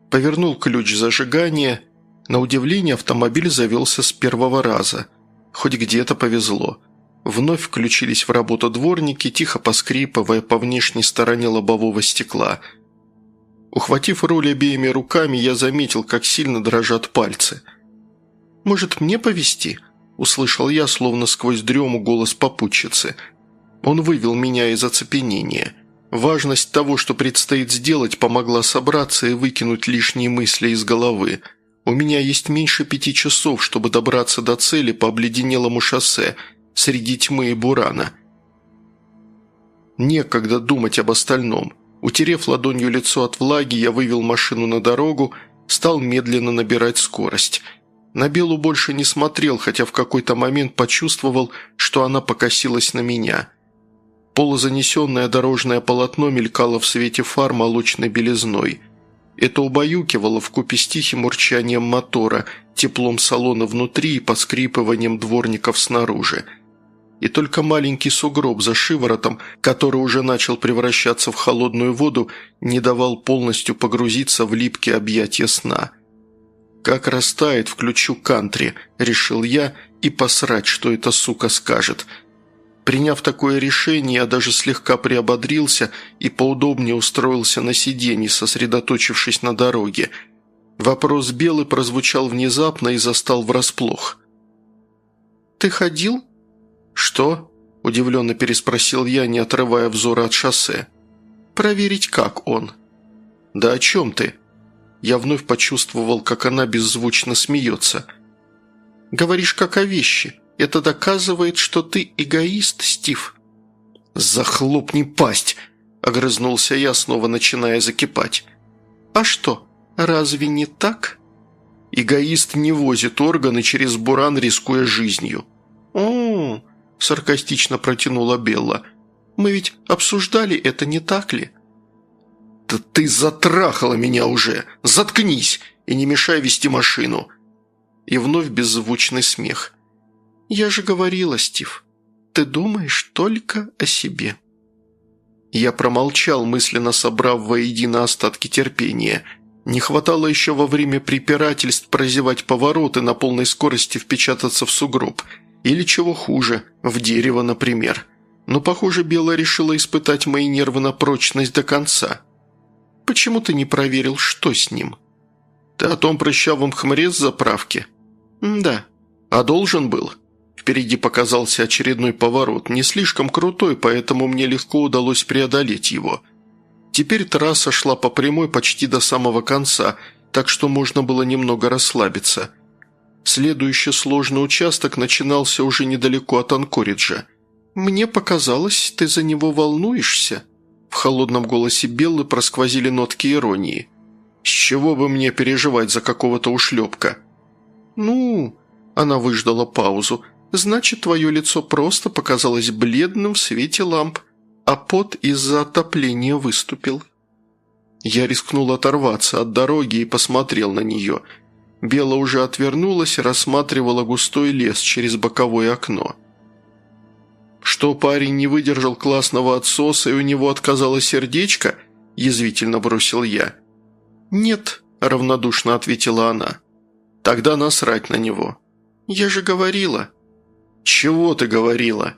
Повернул ключ зажигания. На удивление автомобиль завелся с первого раза. Хоть где-то повезло. Вновь включились в работу дворники, тихо поскрипывая по внешней стороне лобового стекла – Ухватив руль обеими руками, я заметил, как сильно дрожат пальцы. «Может, мне повести? услышал я, словно сквозь дрему голос попутчицы. Он вывел меня из оцепенения. Важность того, что предстоит сделать, помогла собраться и выкинуть лишние мысли из головы. У меня есть меньше пяти часов, чтобы добраться до цели по обледенелому шоссе среди тьмы и бурана. Некогда думать об остальном. Утерев ладонью лицо от влаги, я вывел машину на дорогу, стал медленно набирать скорость. На Белу больше не смотрел, хотя в какой-то момент почувствовал, что она покосилась на меня. Полузанесенное дорожное полотно мелькало в свете фар молочной белизной. Это убаюкивало вкупе с тихим урчанием мотора, теплом салона внутри и поскрипыванием дворников снаружи – и только маленький сугроб за шиворотом, который уже начал превращаться в холодную воду, не давал полностью погрузиться в липкие объятия сна. «Как растает, включу кантри», – решил я, и посрать, что эта сука скажет. Приняв такое решение, я даже слегка приободрился и поудобнее устроился на сиденье, сосредоточившись на дороге. Вопрос Белый прозвучал внезапно и застал врасплох. «Ты ходил?» «Что?» – удивленно переспросил я, не отрывая взора от шоссе. «Проверить, как он». «Да о чем ты?» Я вновь почувствовал, как она беззвучно смеется. «Говоришь, как о вещи. Это доказывает, что ты эгоист, Стив». «Захлопни пасть!» – огрызнулся я, снова начиная закипать. «А что, разве не так?» «Эгоист не возит органы через буран, рискуя жизнью». «О, – саркастично протянула Белла. «Мы ведь обсуждали это, не так ли?» «Да ты затрахала меня уже! Заткнись и не мешай вести машину!» И вновь беззвучный смех. «Я же говорила, Стив, ты думаешь только о себе». Я промолчал, мысленно собрав воедино остатки терпения. Не хватало еще во время препирательств прозевать повороты на полной скорости впечататься в сугроб – или чего хуже, в дерево, например. Но, похоже, Белая решила испытать мои нервы на прочность до конца. Почему ты не проверил, что с ним?» «Ты о том прыщавом хмаре с заправки?»
«Да».
«А должен был?» Впереди показался очередной поворот, не слишком крутой, поэтому мне легко удалось преодолеть его. Теперь трасса шла по прямой почти до самого конца, так что можно было немного расслабиться. Следующий сложный участок начинался уже недалеко от Анкориджа. «Мне показалось, ты за него волнуешься?» В холодном голосе Беллы просквозили нотки иронии. «С чего бы мне переживать за какого-то ушлепка?» «Ну...» – она выждала паузу – Значит, твое лицо просто показалось бледным в свете ламп, а пот из-за отопления выступил. Я рискнул оторваться от дороги и посмотрел на нее. Бела уже отвернулась и рассматривала густой лес через боковое окно. «Что парень не выдержал классного отсоса и у него отказало сердечко?» – язвительно бросил я. «Нет», – равнодушно ответила она. «Тогда насрать на него». «Я же говорила», «Чего ты говорила?»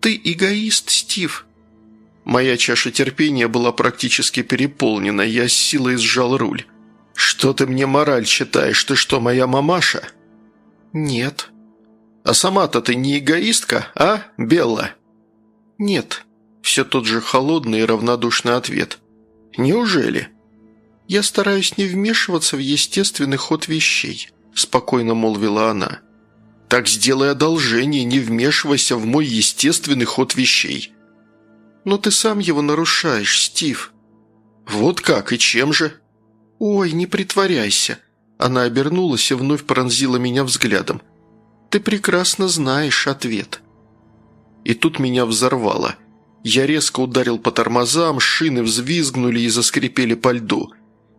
«Ты эгоист, Стив». Моя чаша терпения была практически переполнена, я с силой сжал руль. «Что ты мне мораль читаешь? Ты что, моя мамаша?» «Нет». «А сама-то ты не эгоистка, а, Белла?» «Нет». Все тот же холодный и равнодушный ответ. «Неужели?» «Я стараюсь не вмешиваться в естественный ход вещей», – спокойно молвила она. Так сделай одолжение, не вмешивайся в мой естественный ход вещей». «Но ты сам его нарушаешь, Стив». «Вот как, и чем же?» «Ой, не притворяйся». Она обернулась и вновь пронзила меня взглядом. «Ты прекрасно знаешь ответ». И тут меня взорвало. Я резко ударил по тормозам, шины взвизгнули и заскрипели по льду.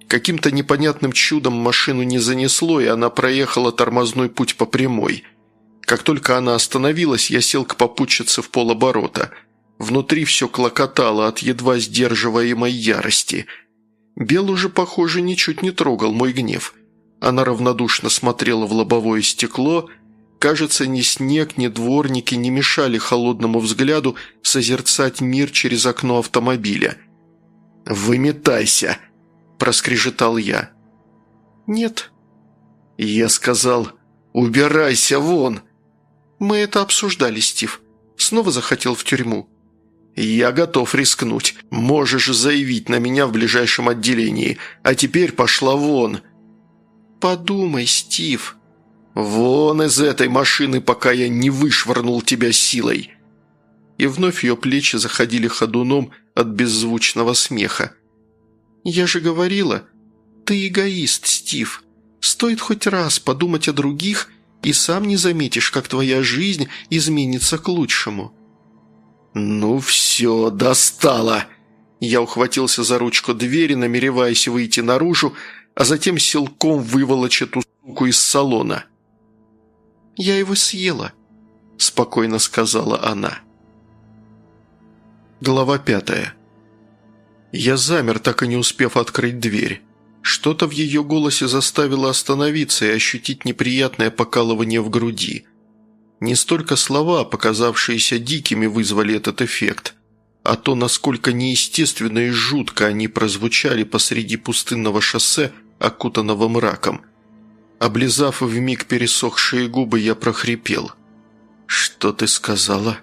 Каким-то непонятным чудом машину не занесло, и она проехала тормозной путь по прямой – как только она остановилась, я сел к попутчице в полоборота. Внутри все клокотало от едва сдерживаемой ярости. Бел уже, похоже, ничуть не трогал мой гнев. Она равнодушно смотрела в лобовое стекло. Кажется, ни снег, ни дворники не мешали холодному взгляду созерцать мир через окно автомобиля. «Выметайся!» – проскрежетал я. «Нет». Я сказал «Убирайся вон!» «Мы это обсуждали, Стив. Снова захотел в тюрьму». «Я готов рискнуть. Можешь заявить на меня в ближайшем отделении. А теперь пошла вон». «Подумай, Стив». «Вон из этой машины, пока я не вышвырнул тебя силой». И вновь ее плечи заходили ходуном от беззвучного смеха. «Я же говорила, ты эгоист, Стив. Стоит хоть раз подумать о других и сам не заметишь, как твоя жизнь изменится к лучшему». «Ну все, достало!» Я ухватился за ручку двери, намереваясь выйти наружу, а затем силком выволочь эту суку из салона. «Я его съела», – спокойно сказала она. Глава пятая. Я замер, так и не успев открыть дверь. Что-то в ее голосе заставило остановиться и ощутить неприятное покалывание в груди. Не столько слова, показавшиеся дикими, вызвали этот эффект, а то, насколько неестественно и жутко они прозвучали посреди пустынного шоссе, окутанного мраком. Облизав вмиг пересохшие губы, я прохрипел. «Что ты сказала?»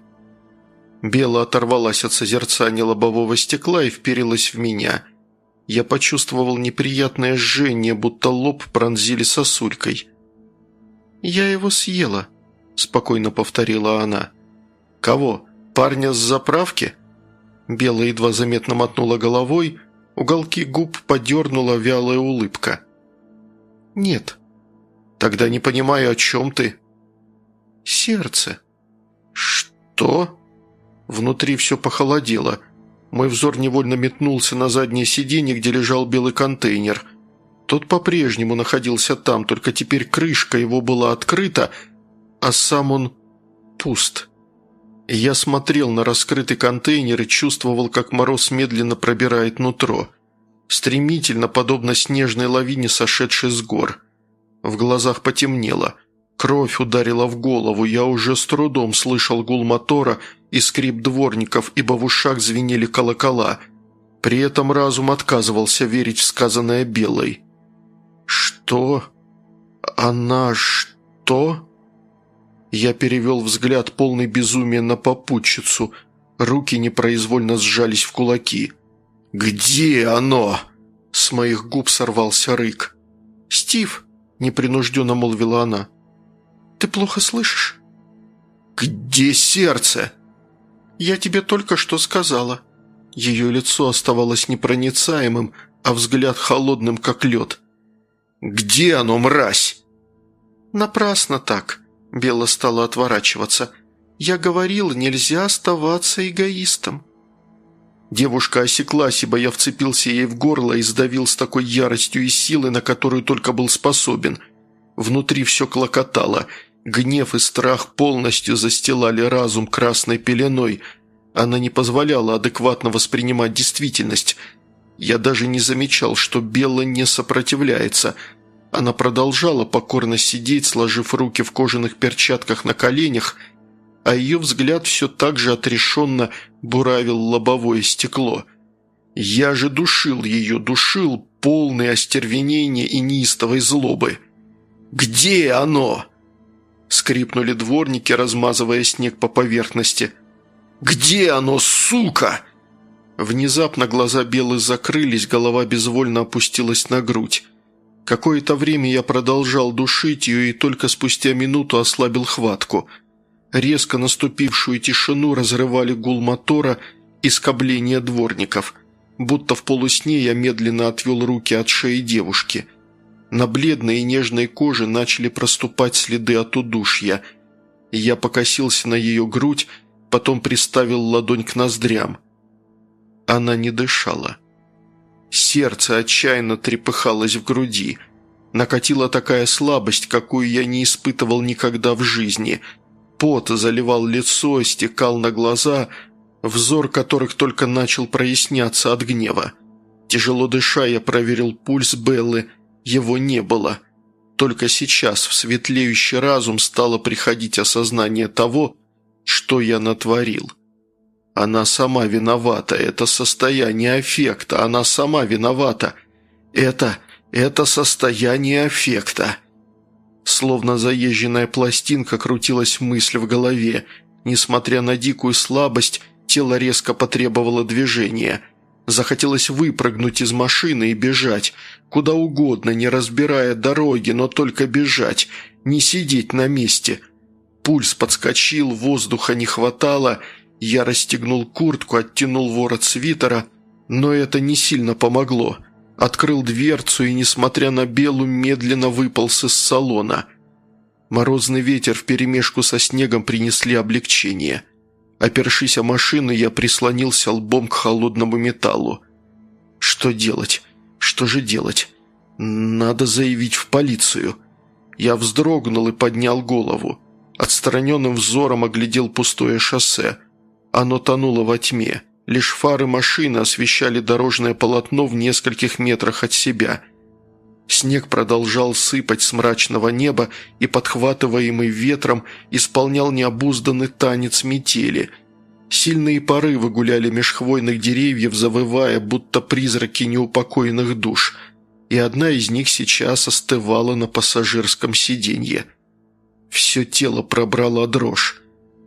Бела оторвалась от созерцания лобового стекла и вперилась в меня – я почувствовал неприятное жжение, будто лоб пронзили сосулькой. «Я его съела», – спокойно повторила она. «Кого? Парня с заправки?» Белая едва заметно мотнула головой, уголки губ подернула вялая улыбка. «Нет». «Тогда не понимаю, о чем ты?» «Сердце». «Что?» Внутри все похолодело – мой взор невольно метнулся на заднее сиденье, где лежал белый контейнер. Тот по-прежнему находился там, только теперь крышка его была открыта, а сам он пуст. Я смотрел на раскрытый контейнер и чувствовал, как мороз медленно пробирает нутро. Стремительно, подобно снежной лавине, сошедшей с гор. В глазах потемнело. Кровь ударила в голову, я уже с трудом слышал гул мотора и скрип дворников, ибо в ушах звенели колокола. При этом разум отказывался верить в сказанное Белой. «Что? Она что?» Я перевел взгляд полный безумия на попутчицу. Руки непроизвольно сжались в кулаки. «Где оно?» С моих губ сорвался рык. «Стив!» – непринужденно молвила она. «Ты плохо слышишь?» «Где сердце?» «Я тебе только что сказала». Ее лицо оставалось непроницаемым, а взгляд холодным, как лед. «Где оно, мразь?» «Напрасно так», – Белла стала отворачиваться. «Я говорил, нельзя оставаться эгоистом». Девушка осеклась, ибо я вцепился ей в горло и сдавил с такой яростью и силой, на которую только был способен. Внутри все клокотало. Гнев и страх полностью застилали разум красной пеленой. Она не позволяла адекватно воспринимать действительность. Я даже не замечал, что Белла не сопротивляется. Она продолжала покорно сидеть, сложив руки в кожаных перчатках на коленях – а ее взгляд все так же отрешенно буравил лобовое стекло. Я же душил ее, душил, полный остервенения и неистовой злобы. «Где оно?» Скрипнули дворники, размазывая снег по поверхности. «Где оно, сука?» Внезапно глаза Белы закрылись, голова безвольно опустилась на грудь. Какое-то время я продолжал душить ее и только спустя минуту ослабил хватку – Резко наступившую тишину разрывали гул мотора и скобление дворников. Будто в полусне я медленно отвел руки от шеи девушки. На бледной и нежной коже начали проступать следы от удушья. Я покосился на ее грудь, потом приставил ладонь к ноздрям. Она не дышала. Сердце отчаянно трепыхалось в груди. Накатила такая слабость, какую я не испытывал никогда в жизни – Пот заливал лицо, стекал на глаза, взор которых только начал проясняться от гнева. Тяжело дыша, я проверил пульс Беллы. Его не было. Только сейчас в светлеющий разум стало приходить осознание того, что я натворил. Она сама виновата, это состояние аффекта, она сама виновата. Это, это состояние аффекта. Словно заезженная пластинка крутилась мысль в голове. Несмотря на дикую слабость, тело резко потребовало движения. Захотелось выпрыгнуть из машины и бежать. Куда угодно, не разбирая дороги, но только бежать. Не сидеть на месте. Пульс подскочил, воздуха не хватало. Я расстегнул куртку, оттянул ворот свитера, но это не сильно помогло открыл дверцу и, несмотря на белую, медленно выполз из салона. Морозный ветер вперемешку со снегом принесли облегчение. Опершись о машину, я прислонился лбом к холодному металлу. Что делать? Что же делать? Надо заявить в полицию. Я вздрогнул и поднял голову. Отстраненным взором оглядел пустое шоссе. Оно тонуло во тьме. Лишь фары машины освещали дорожное полотно в нескольких метрах от себя. Снег продолжал сыпать с мрачного неба и, подхватываемый ветром, исполнял необузданный танец метели. Сильные порывы гуляли меж хвойных деревьев, завывая, будто призраки неупокоенных душ, и одна из них сейчас остывала на пассажирском сиденье. Все тело пробрало дрожь.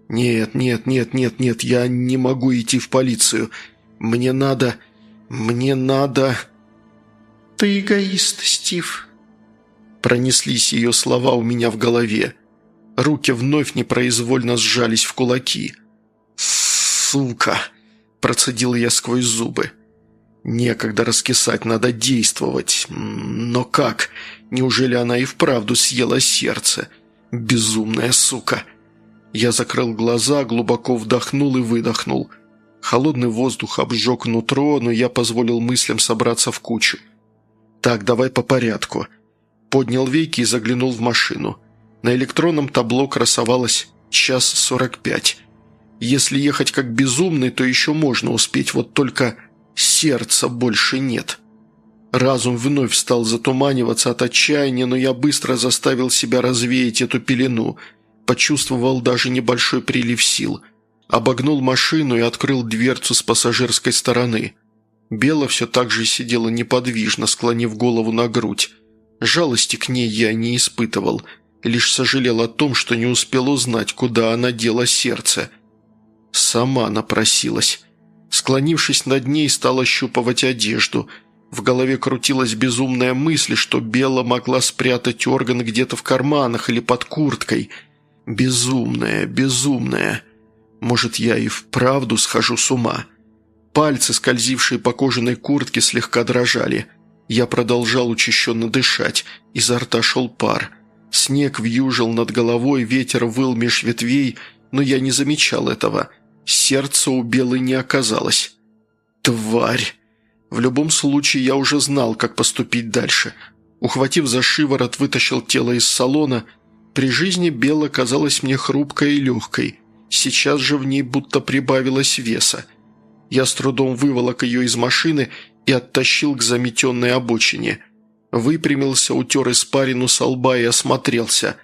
«Нет, нет, нет, нет, нет, я не могу идти в полицию. Мне надо... мне надо...» «Ты эгоист, Стив», — пронеслись ее слова у меня в голове. Руки вновь непроизвольно сжались в кулаки. «Сука!» – процедил я сквозь зубы. «Некогда раскисать, надо действовать. Но как? Неужели она и вправду съела сердце? Безумная сука!» Я закрыл глаза, глубоко вдохнул и выдохнул. Холодный воздух обжег нутро, но я позволил мыслям собраться в кучу. «Так, давай по порядку». Поднял веки и заглянул в машину. На электронном табло красовалось «час сорок пять». Если ехать как безумный, то еще можно успеть, вот только сердца больше нет. Разум вновь стал затуманиваться от отчаяния, но я быстро заставил себя развеять эту пелену – почувствовал даже небольшой прилив сил. Обогнул машину и открыл дверцу с пассажирской стороны. Бела все так же сидела неподвижно, склонив голову на грудь. Жалости к ней я не испытывал, лишь сожалел о том, что не успел узнать, куда она дела сердце. Сама напросилась. Склонившись над ней, стал ощупывать одежду. В голове крутилась безумная мысль, что Бела могла спрятать орган где-то в карманах или под курткой. Безумная, безумная. Может, я и вправду схожу с ума. Пальцы, скользившие по кожаной куртке, слегка дрожали. Я продолжал учащенно дышать. Изо рта шел пар. Снег вьюжил над головой, ветер выл меж ветвей, но я не замечал этого – Сердца у Белой не оказалось. Тварь! В любом случае, я уже знал, как поступить дальше. Ухватив за шиворот, вытащил тело из салона. При жизни Бела казалась мне хрупкой и легкой. Сейчас же в ней будто прибавилось веса. Я с трудом выволок ее из машины и оттащил к заметенной обочине. Выпрямился, утер испарину со лба и осмотрелся.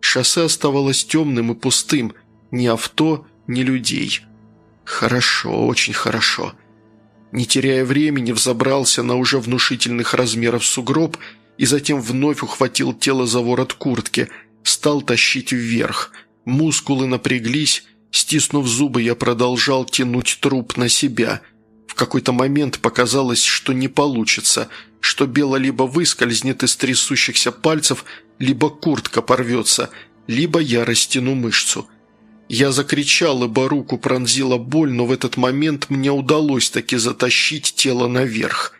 Шоссе оставалось темным и пустым. Ни авто, ни людей. Хорошо, очень хорошо. Не теряя времени, взобрался на уже внушительных размеров сугроб и затем вновь ухватил тело за ворот куртки, стал тащить вверх. Мускулы напряглись, стиснув зубы, я продолжал тянуть труп на себя. В какой-то момент показалось, что не получится, что Бело либо выскользнет из трясущихся пальцев, либо куртка порвется, либо я растяну мышцу – я закричал, ибо руку пронзила боль, но в этот момент мне удалось таки затащить тело наверх.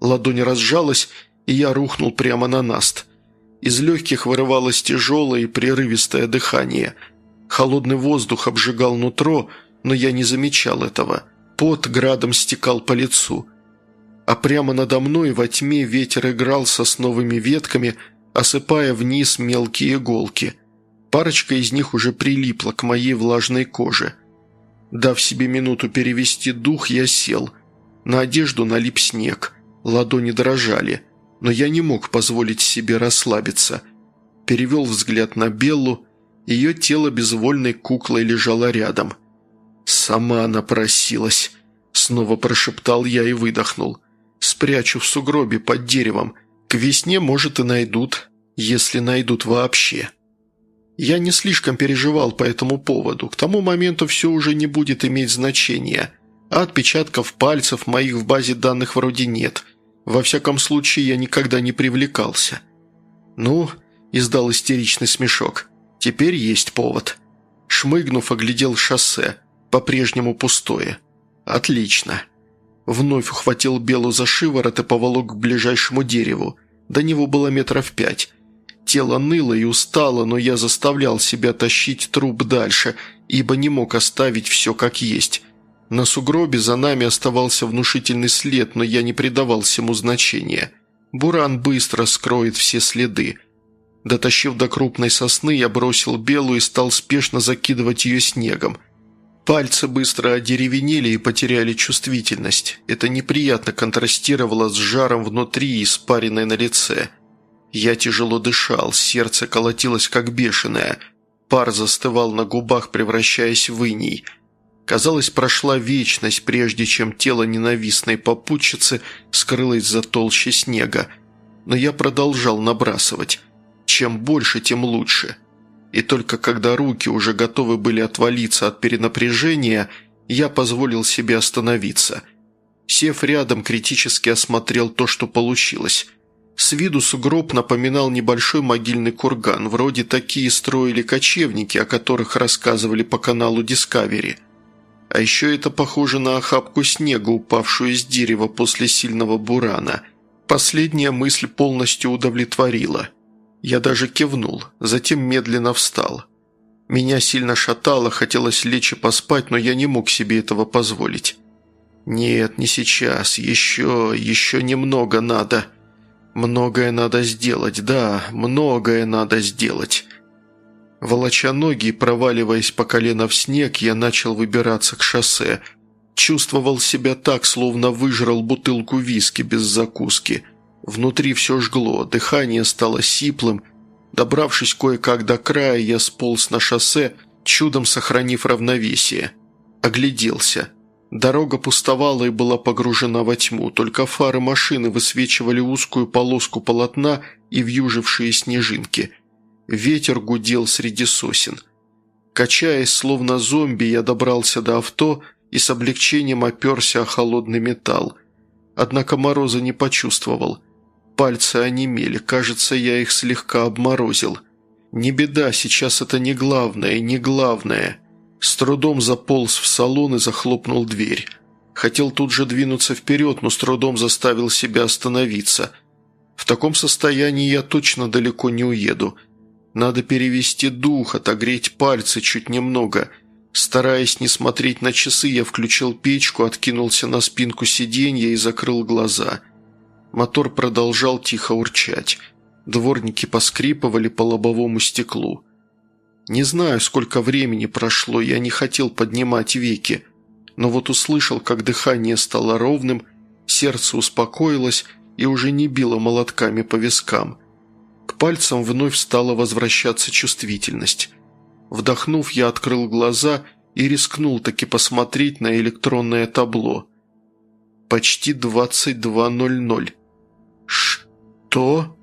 Ладонь разжалась, и я рухнул прямо на наст. Из легких вырывалось тяжелое и прерывистое дыхание. Холодный воздух обжигал нутро, но я не замечал этого. Пот градом стекал по лицу. А прямо надо мной во тьме ветер играл сосновыми ветками, осыпая вниз мелкие иголки – Парочка из них уже прилипла к моей влажной коже. Дав себе минуту перевести дух, я сел. На одежду налип снег, ладони дрожали, но я не мог позволить себе расслабиться. Перевел взгляд на Беллу, ее тело безвольной куклой лежало рядом. «Сама она просилась», — снова прошептал я и выдохнул. «Спрячу в сугробе под деревом. К весне, может, и найдут, если найдут вообще». Я не слишком переживал по этому поводу. К тому моменту все уже не будет иметь значения. А отпечатков пальцев моих в базе данных вроде нет. Во всяком случае, я никогда не привлекался. «Ну», – издал истеричный смешок, – «теперь есть повод». Шмыгнув, оглядел шоссе. По-прежнему пустое. «Отлично». Вновь ухватил Белу за шиворот и поволок к ближайшему дереву. До него было метров пять. Тело ныло и устало, но я заставлял себя тащить труп дальше, ибо не мог оставить все как есть. На сугробе за нами оставался внушительный след, но я не придавал всему значения. Буран быстро скроет все следы. Дотащив до крупной сосны, я бросил белую и стал спешно закидывать ее снегом. Пальцы быстро одеревенели и потеряли чувствительность. Это неприятно контрастировало с жаром внутри и испаренной на лице – я тяжело дышал, сердце колотилось как бешеное. Пар застывал на губах, превращаясь в иней. Казалось, прошла вечность, прежде чем тело ненавистной попутчицы скрылось за толще снега. Но я продолжал набрасывать. Чем больше, тем лучше. И только когда руки уже готовы были отвалиться от перенапряжения, я позволил себе остановиться. Сев рядом, критически осмотрел то, что получилось. С виду сугроб напоминал небольшой могильный курган, вроде такие строили кочевники, о которых рассказывали по каналу Discovery. А еще это похоже на охапку снега, упавшую из дерева после сильного бурана. Последняя мысль полностью удовлетворила. Я даже кивнул, затем медленно встал. Меня сильно шатало, хотелось лечь и поспать, но я не мог себе этого позволить. «Нет, не сейчас, еще, еще немного надо», Многое надо сделать, да, многое надо сделать. Волоча ноги и проваливаясь по колено в снег, я начал выбираться к шоссе. Чувствовал себя так, словно выжрал бутылку виски без закуски. Внутри все жгло, дыхание стало сиплым. Добравшись кое-как до края, я сполз на шоссе, чудом сохранив равновесие. Огляделся. Дорога пустовала и была погружена во тьму, только фары машины высвечивали узкую полоску полотна и вьюжившие снежинки. Ветер гудел среди сосен. Качаясь, словно зомби, я добрался до авто и с облегчением оперся о холодный металл. Однако мороза не почувствовал. Пальцы онемели, кажется, я их слегка обморозил. Не беда, сейчас это не главное, не главное. С трудом заполз в салон и захлопнул дверь. Хотел тут же двинуться вперед, но с трудом заставил себя остановиться. В таком состоянии я точно далеко не уеду. Надо перевести дух, отогреть пальцы чуть немного. Стараясь не смотреть на часы, я включил печку, откинулся на спинку сиденья и закрыл глаза. Мотор продолжал тихо урчать. Дворники поскрипывали по лобовому стеклу. Не знаю, сколько времени прошло, я не хотел поднимать веки, но вот услышал, как дыхание стало ровным, сердце успокоилось и уже не било молотками по вискам. К пальцам вновь стала возвращаться чувствительность. Вдохнув, я открыл глаза и рискнул таки посмотреть на электронное табло. Почти 22.00. «Что?»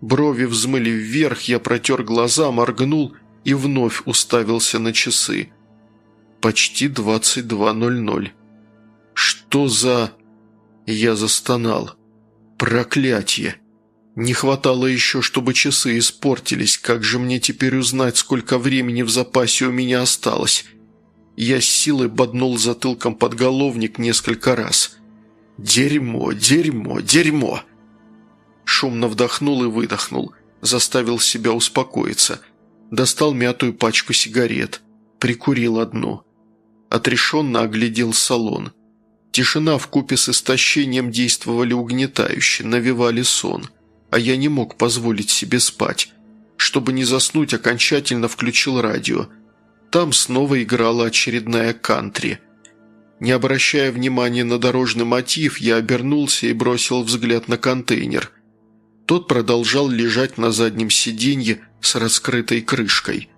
Брови взмыли вверх, я протер глаза, моргнул – и вновь уставился на часы. Почти 22.00. «Что за...» Я застонал. «Проклятье!» Не хватало еще, чтобы часы испортились. Как же мне теперь узнать, сколько времени в запасе у меня осталось? Я с силой боднул затылком подголовник несколько раз. «Дерьмо, дерьмо, дерьмо!» Шумно вдохнул и выдохнул. Заставил себя успокоиться – Достал мятую пачку сигарет. Прикурил одну. Отрешенно оглядел салон. Тишина в купе с истощением действовали угнетающе, навевали сон. А я не мог позволить себе спать. Чтобы не заснуть, окончательно включил радио. Там снова играла очередная кантри. Не обращая внимания на дорожный мотив, я обернулся и бросил взгляд на контейнер. Тот продолжал лежать на заднем сиденье с раскрытой крышкой.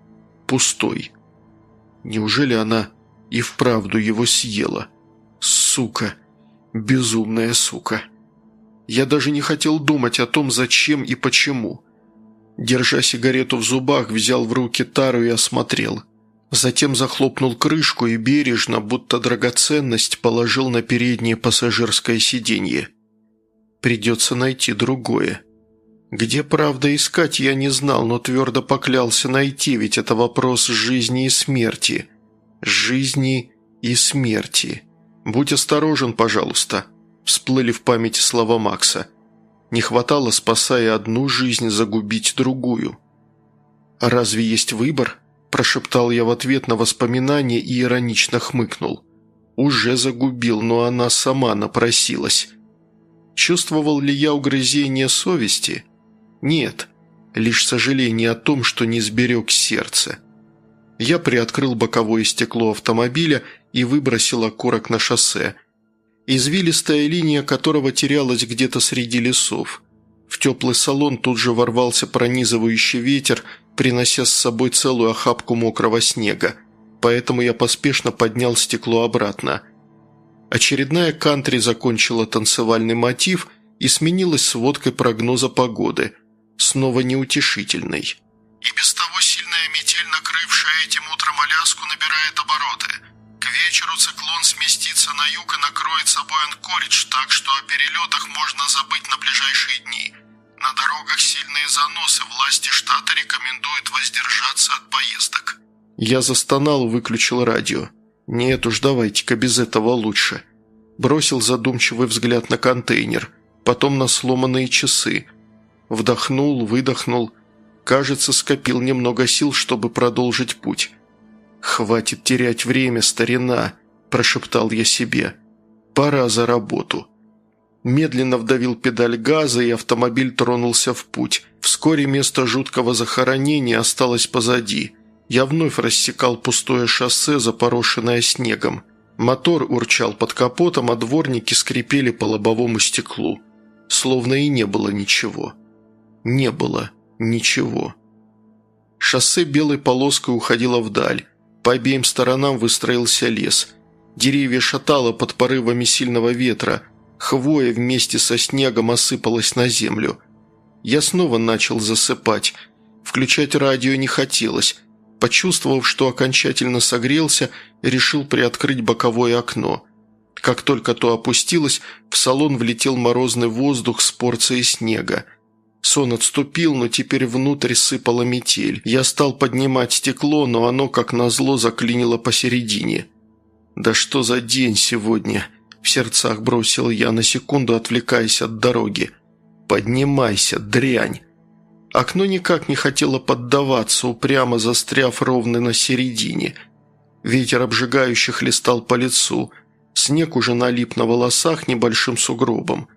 Пустой. Неужели она и вправду его съела? Сука. Безумная сука. Я даже не хотел думать о том, зачем и почему. Держа сигарету в зубах, взял в руки тару и осмотрел. Затем захлопнул крышку и бережно, будто драгоценность, положил на переднее пассажирское сиденье. Придется найти другое. Где правда искать, я не знал, но твердо поклялся найти, ведь это вопрос жизни и смерти. Жизни и смерти. Будь осторожен, пожалуйста. Всплыли в памяти слова Макса. Не хватало, спасая одну жизнь, загубить другую. «А разве есть выбор?» – прошептал я в ответ на воспоминание и иронично хмыкнул. «Уже загубил, но она сама напросилась». Чувствовал ли я угрызение совести? Нет, лишь сожаление о том, что не сберег сердце. Я приоткрыл боковое стекло автомобиля и выбросил окурок на шоссе. Извилистая линия которого терялась где-то среди лесов. В теплый салон тут же ворвался пронизывающий ветер, принося с собой целую охапку мокрого снега, поэтому я поспешно поднял стекло обратно. Очередная кантри закончила танцевальный мотив и сменилась сводкой прогноза погоды – снова неутешительной.
«И без того сильная метель, накрывшая этим утром Аляску, набирает обороты. К вечеру циклон сместится на юг и накроет собой Анкоридж, так что о перелетах можно забыть на ближайшие дни. На дорогах сильные заносы, власти штата рекомендуют воздержаться от поездок».
Я застонал и выключил радио. «Нет уж, давайте-ка без этого лучше». Бросил задумчивый взгляд на контейнер, потом на сломанные часы – Вдохнул, выдохнул. Кажется, скопил немного сил, чтобы продолжить путь. «Хватит терять время, старина», – прошептал я себе. «Пора за работу». Медленно вдавил педаль газа, и автомобиль тронулся в путь. Вскоре место жуткого захоронения осталось позади. Я вновь рассекал пустое шоссе, запорошенное снегом. Мотор урчал под капотом, а дворники скрипели по лобовому стеклу. Словно и не было ничего не было ничего. Шоссе белой полоской уходило вдаль. По обеим сторонам выстроился лес. Деревья шатало под порывами сильного ветра. Хвоя вместе со снегом осыпалась на землю. Я снова начал засыпать. Включать радио не хотелось. Почувствовав, что окончательно согрелся, решил приоткрыть боковое окно. Как только то опустилось, в салон влетел морозный воздух с порцией снега. Сон отступил, но теперь внутрь сыпала метель. Я стал поднимать стекло, но оно, как назло, заклинило посередине. «Да что за день сегодня?» – в сердцах бросил я, на секунду отвлекаясь от дороги. «Поднимайся, дрянь!» Окно никак не хотело поддаваться, упрямо застряв ровно на середине. Ветер обжигающе хлестал по лицу. Снег уже налип на волосах небольшим сугробом.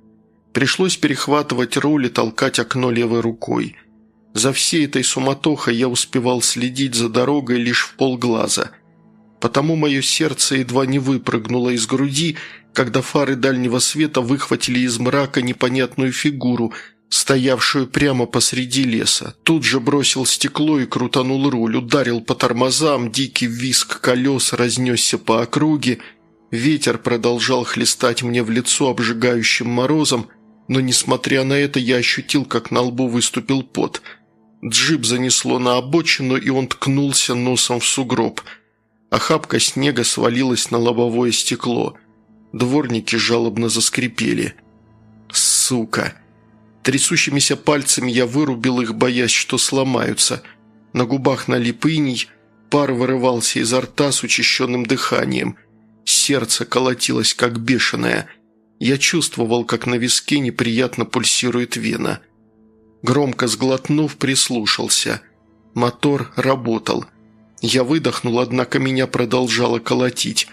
Пришлось перехватывать руль и толкать окно левой рукой. За всей этой суматохой я успевал следить за дорогой лишь в полглаза. Потому мое сердце едва не выпрыгнуло из груди, когда фары дальнего света выхватили из мрака непонятную фигуру, стоявшую прямо посреди леса. Тут же бросил стекло и крутанул руль, ударил по тормозам, дикий виск колес разнесся по округе, ветер продолжал хлестать мне в лицо обжигающим морозом, но, несмотря на это, я ощутил, как на лбу выступил пот. Джип занесло на обочину, и он ткнулся носом в сугроб. Охапка снега свалилась на лобовое стекло. Дворники жалобно заскрипели. «Сука!» Трясущимися пальцами я вырубил их, боясь, что сломаются. На губах налип иней, пар вырывался изо рта с учащенным дыханием. Сердце колотилось, как бешеное – я чувствовал, как на виске неприятно пульсирует вена. Громко сглотнув, прислушался. Мотор работал. Я выдохнул, однако меня продолжало колотить.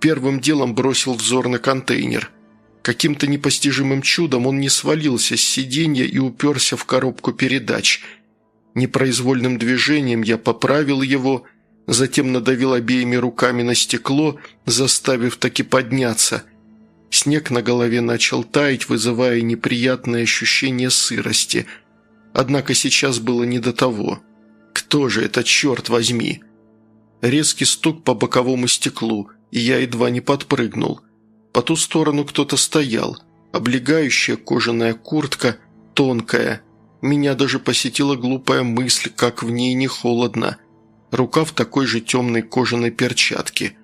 Первым делом бросил взор на контейнер. Каким-то непостижимым чудом он не свалился с сиденья и уперся в коробку передач. Непроизвольным движением я поправил его, затем надавил обеими руками на стекло, заставив таки подняться – Снег на голове начал таять, вызывая неприятное ощущение сырости. Однако сейчас было не до того. Кто же это, черт возьми? Резкий стук по боковому стеклу, и я едва не подпрыгнул. По ту сторону кто-то стоял. Облегающая кожаная куртка, тонкая. Меня даже посетила глупая мысль, как в ней не холодно. Рука в такой же темной кожаной перчатке.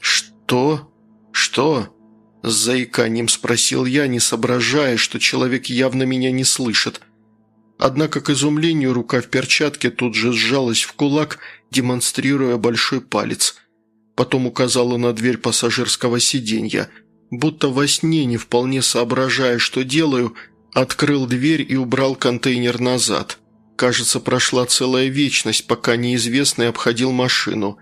«Что? Что?» С заиканием спросил я, не соображая, что человек явно меня не слышит. Однако, к изумлению, рука в перчатке тут же сжалась в кулак, демонстрируя большой палец. Потом указала на дверь пассажирского сиденья. Будто во сне, не вполне соображая, что делаю, открыл дверь и убрал контейнер назад. Кажется, прошла целая вечность, пока неизвестный обходил машину.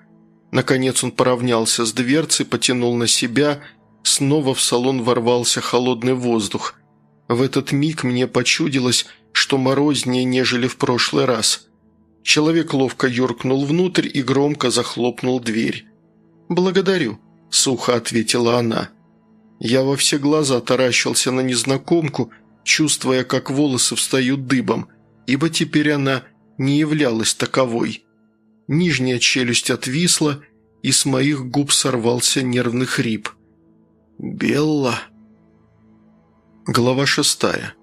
Наконец он поравнялся с дверцей, потянул на себя – Снова в салон ворвался холодный воздух. В этот миг мне почудилось, что морознее, нежели в прошлый раз. Человек ловко юркнул внутрь и громко захлопнул дверь. «Благодарю», – сухо ответила она. Я во все глаза таращился на незнакомку, чувствуя, как волосы встают дыбом, ибо теперь она не являлась таковой. Нижняя челюсть отвисла, и с моих губ сорвался нервный хрип – «Белла...» Глава шестая.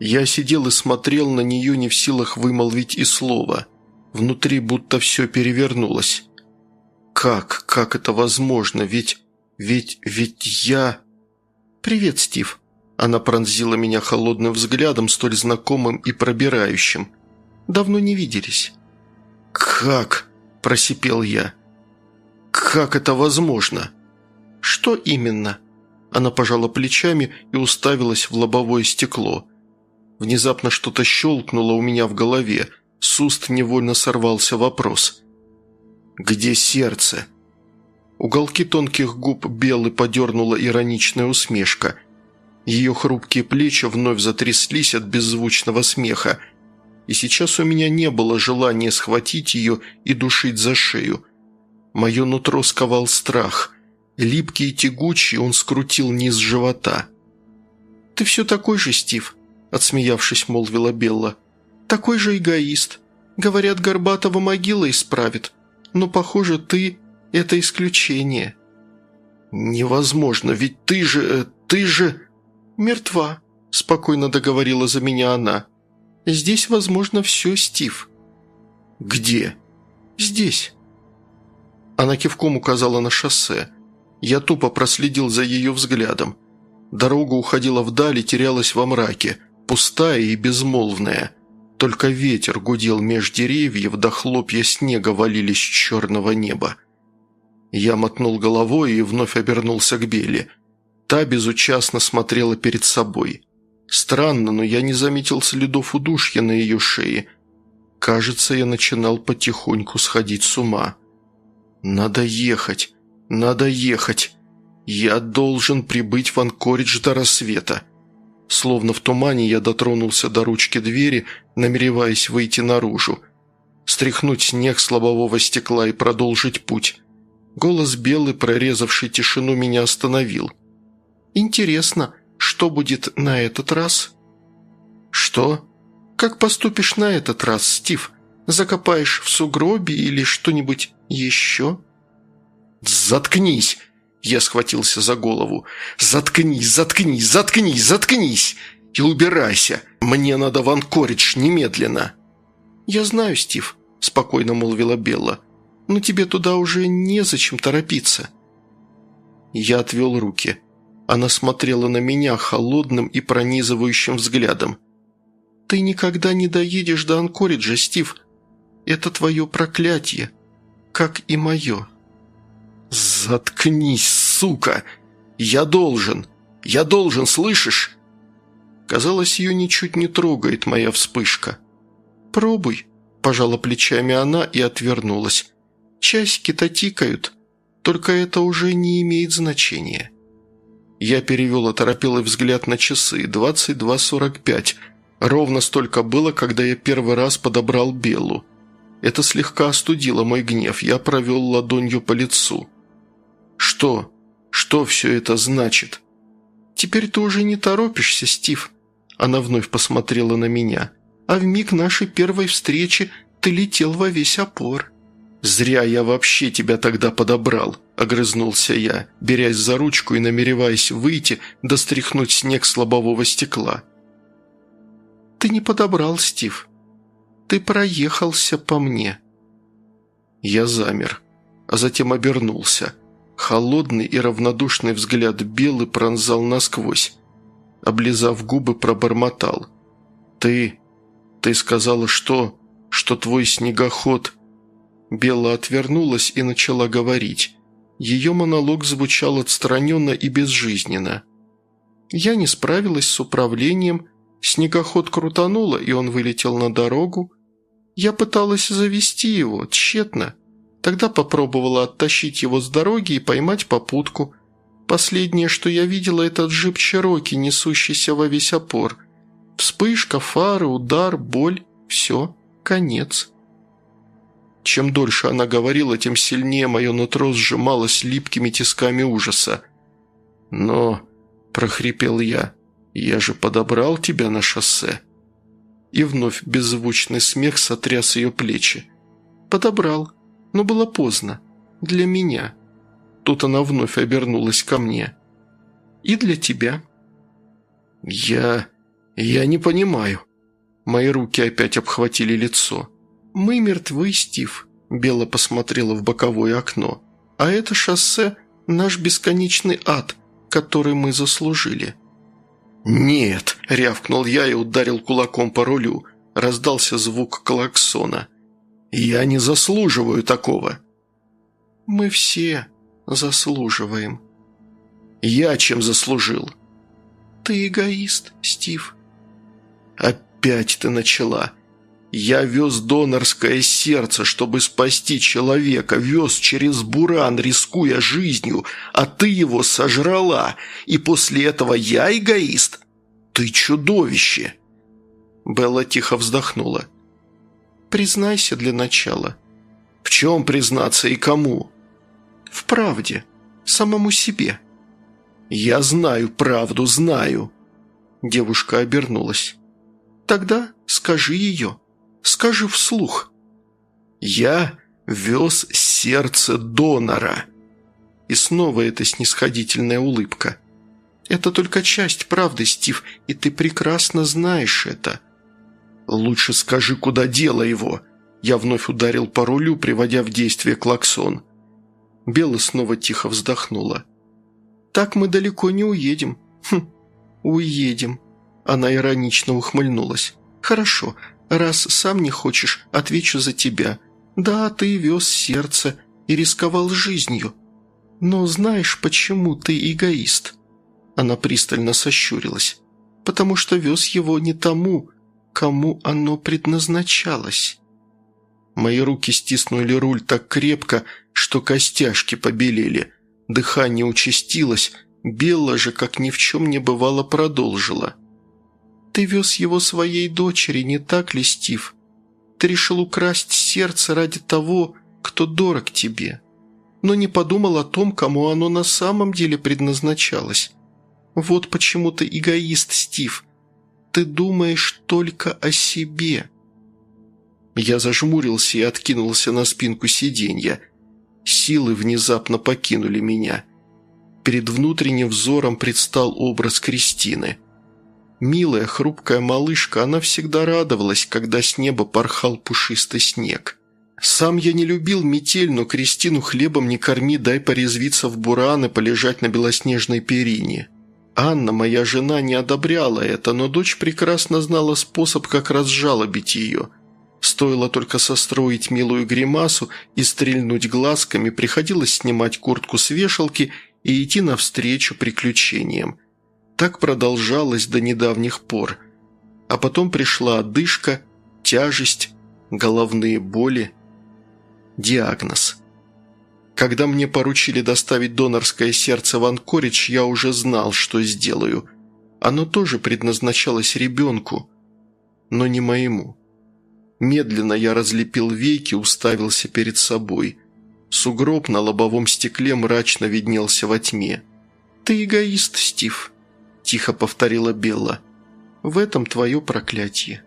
Я сидел и смотрел на нее, не в силах вымолвить и слова. Внутри будто все перевернулось. «Как? Как это возможно? Ведь... ведь... ведь я...» «Привет, Стив». Она пронзила меня холодным взглядом, столь знакомым и пробирающим. «Давно не виделись». «Как?» – просипел я. «Как это возможно?» «Что именно?» Она пожала плечами и уставилась в лобовое стекло. Внезапно что-то щелкнуло у меня в голове. С уст невольно сорвался вопрос. «Где сердце?» Уголки тонких губ Беллы подернула ироничная усмешка. Ее хрупкие плечи вновь затряслись от беззвучного смеха. И сейчас у меня не было желания схватить ее и душить за шею. Мое нутро сковал страх – Липкий и тягучий он скрутил низ живота. «Ты все такой же, Стив», – отсмеявшись, молвила Белла. «Такой же эгоист. Говорят, Горбатова могила исправит. Но, похоже, ты – это исключение». «Невозможно, ведь ты же... Э, ты же...»
«Мертва», – спокойно договорила за меня она. «Здесь возможно все, Стив».
«Где?»
«Здесь».
Она кивком указала на шоссе. Я тупо проследил за ее взглядом. Дорога уходила вдаль и терялась во мраке, пустая и безмолвная. Только ветер гудел меж деревьев, да хлопья снега валились с черного неба. Я мотнул головой и вновь обернулся к Беле. Та безучастно смотрела перед собой. Странно, но я не заметил следов удушья на ее шее. Кажется, я начинал потихоньку сходить с ума. «Надо ехать, надо ехать. Я должен прибыть в Анкоридж до рассвета». Словно в тумане я дотронулся до ручки двери, намереваясь выйти наружу. Стряхнуть снег с лобового стекла и продолжить путь. Голос белый, прорезавший тишину, меня остановил.
«Интересно, что будет на этот раз?»
«Что?»
«Как поступишь на этот раз, Стив? Закопаешь в сугробе или что-нибудь еще?»
«Заткнись!» Я схватился за голову. «Заткнись, заткнись, заткнись, заткнись! И убирайся! Мне надо в Анкоридж немедленно!»
«Я знаю, Стив», – спокойно молвила Белла. «Но тебе туда уже незачем торопиться».
Я отвел руки. Она смотрела на меня холодным и пронизывающим взглядом.
«Ты никогда не доедешь до Анкориджа, Стив. Это твое проклятие, как и мое».
«Заткнись, сука! Я должен! Я должен, слышишь?» Казалось, ее ничуть не трогает моя вспышка.
«Пробуй», – пожала плечами она и отвернулась. «Часики-то тикают, только это уже не имеет значения».
Я перевел оторопелый взгляд на часы. 22.45. Ровно столько было, когда я первый раз подобрал Белу. Это слегка остудило мой гнев. Я провел ладонью по лицу. «Что? Что все это значит?»
«Теперь ты уже не торопишься, Стив». Она вновь посмотрела на меня. «А в миг нашей первой встречи ты летел во весь опор».
«Зря я вообще тебя тогда подобрал», – огрызнулся я, берясь за ручку и намереваясь выйти, достряхнуть снег с лобового стекла.
«Ты не подобрал, Стив. Ты проехался по мне».
Я замер, а затем обернулся – Холодный и равнодушный взгляд Белый пронзал насквозь. Облизав губы, пробормотал. «Ты... ты сказала, что... что твой снегоход...» Бела отвернулась и начала говорить. Ее монолог звучал отстраненно и безжизненно.
Я не справилась с управлением, снегоход крутануло, и он вылетел на дорогу. Я пыталась завести его, тщетно. Тогда попробовала оттащить его с дороги и поймать попутку. Последнее, что я видела, это джип Чероки, несущийся во весь опор. Вспышка, фары, удар, боль – все, конец.
Чем дольше она говорила, тем сильнее мое нутро сжималось липкими тисками ужаса. «Но...» – прохрипел я. «Я же подобрал тебя на шоссе». И вновь беззвучный смех сотряс ее плечи.
«Подобрал», но было поздно. Для меня. Тут она вновь обернулась ко мне. И для тебя.
Я... я не понимаю. Мои руки опять обхватили лицо.
«Мы мертвы, Стив», – Белла посмотрела в боковое окно. «А это шоссе – наш бесконечный ад, который мы заслужили».
«Нет!» – рявкнул я и ударил кулаком по рулю. Раздался звук клаксона. Я не заслуживаю такого».
«Мы все заслуживаем».
«Я чем заслужил?»
«Ты эгоист, Стив».
«Опять ты начала. Я вез донорское сердце, чтобы спасти человека, вез через буран, рискуя жизнью, а ты его сожрала, и после этого я эгоист? Ты чудовище!» Белла тихо вздохнула.
Признайся для начала».
«В чем признаться и кому?»
«В правде. Самому себе».
«Я знаю правду, знаю».
Девушка обернулась. «Тогда скажи ее. Скажи вслух».
«Я вез сердце донора».
И снова эта снисходительная улыбка. «Это только часть правды, Стив, и ты прекрасно знаешь это».
«Лучше скажи, куда дело его». Я вновь ударил по рулю, приводя в действие клаксон.
Белла снова тихо вздохнула. «Так мы далеко не уедем». «Хм, уедем». Она иронично ухмыльнулась. «Хорошо, раз сам не хочешь, отвечу за тебя. Да, ты вез сердце и рисковал жизнью. Но знаешь, почему ты эгоист?» Она пристально сощурилась. «Потому что вез его не тому, кому оно предназначалось». Мои руки стиснули руль так крепко, что костяшки побелели. Дыхание участилось, Белла же, как ни в чем не бывало, продолжила. «Ты вез его своей дочери, не так ли, Стив? Ты решил украсть сердце ради того, кто дорог тебе, но не подумал о том, кому оно на самом деле предназначалось. Вот почему ты эгоист, Стив. Ты думаешь только о себе». Я зажмурился и откинулся на спинку сиденья. Силы внезапно покинули меня. Перед внутренним взором предстал образ Кристины. Милая, хрупкая малышка, она всегда радовалась, когда с неба порхал пушистый снег. Сам я не любил метель, но Кристину хлебом не корми, дай порезвиться в буран и полежать на белоснежной перине. Анна, моя жена, не одобряла это, но дочь прекрасно знала способ, как разжалобить ее – Стоило только состроить милую гримасу и стрельнуть глазками, приходилось снимать куртку с вешалки и идти навстречу приключениям. Так продолжалось до недавних пор. А потом пришла одышка, тяжесть, головные боли. Диагноз. Когда мне поручили доставить донорское сердце в Анкоридж, я уже знал, что сделаю. Оно тоже предназначалось ребенку, но не моему. Медленно я разлепил веки, уставился перед собой. Сугроб на лобовом стекле мрачно виднелся во тьме. «Ты эгоист, Стив», – тихо повторила Белла. «В этом твое проклятие».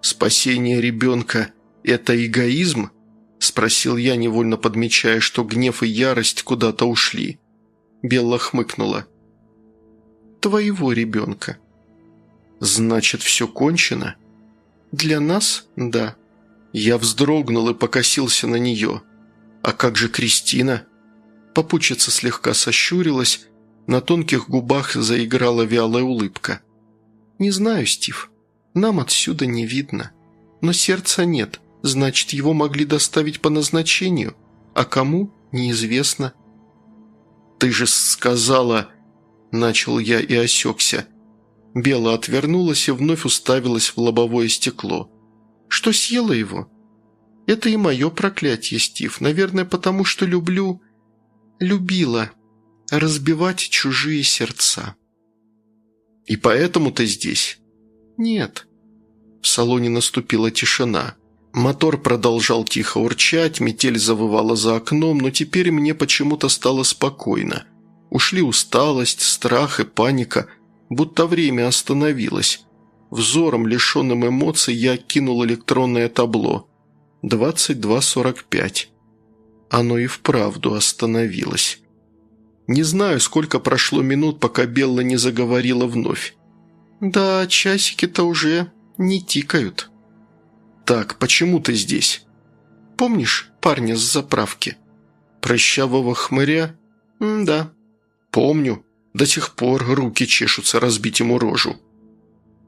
«Спасение ребенка – это эгоизм?» – спросил я, невольно подмечая, что гнев и ярость куда-то ушли. Белла хмыкнула. «Твоего ребенка». «Значит, все кончено?» «Для нас – да». Я вздрогнул и покосился на нее. «А как же Кристина?» Попутчица слегка сощурилась, на тонких губах заиграла вялая улыбка. «Не знаю, Стив. Нам отсюда не видно. Но сердца нет, значит, его могли доставить по назначению, а кому – неизвестно». «Ты же сказала...» – начал я и осекся. Бела отвернулась и вновь уставилась в лобовое стекло. «Что съела его?» «Это и мое проклятие, Стив. Наверное, потому что люблю... любила разбивать чужие сердца». «И поэтому ты здесь?» «Нет». В салоне наступила тишина. Мотор продолжал тихо урчать, метель завывала за окном, но теперь мне почему-то стало спокойно. Ушли усталость, страх и паника – будто время остановилось. Взором, лишенным эмоций, я кинул электронное табло. 22.45. Оно и вправду остановилось. Не знаю, сколько прошло минут, пока Белла не заговорила вновь. «Да, часики-то уже не тикают». «Так, почему ты здесь?» «Помнишь парня с заправки?» «Прыщавого хмыря?» «Да». «Помню. До сих пор руки чешутся разбить ему рожу.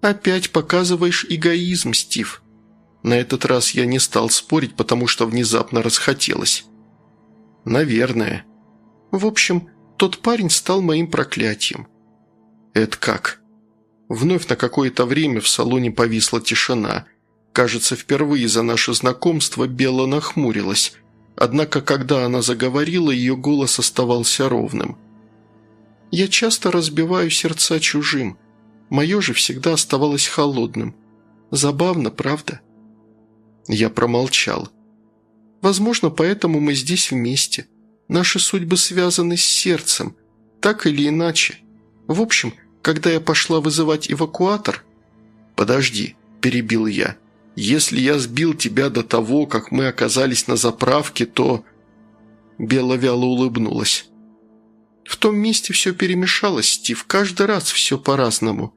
«Опять показываешь эгоизм, Стив». На этот раз я не стал спорить, потому что внезапно расхотелось. «Наверное». «В общем, тот парень стал моим проклятием». «Это как?» Вновь на какое-то время в салоне повисла тишина. Кажется, впервые за наше знакомство Белла нахмурилась. Однако, когда она заговорила, ее голос оставался ровным. Я часто разбиваю сердца чужим. Мое же всегда оставалось холодным. Забавно, правда?» Я промолчал. «Возможно, поэтому мы здесь вместе. Наши судьбы связаны с сердцем, так или иначе. В общем, когда я пошла вызывать эвакуатор...» «Подожди», – перебил я. «Если я сбил тебя до того, как мы оказались на заправке, то...» Белла вяло улыбнулась. В том месте все перемешалось, Стив, каждый раз все по-разному.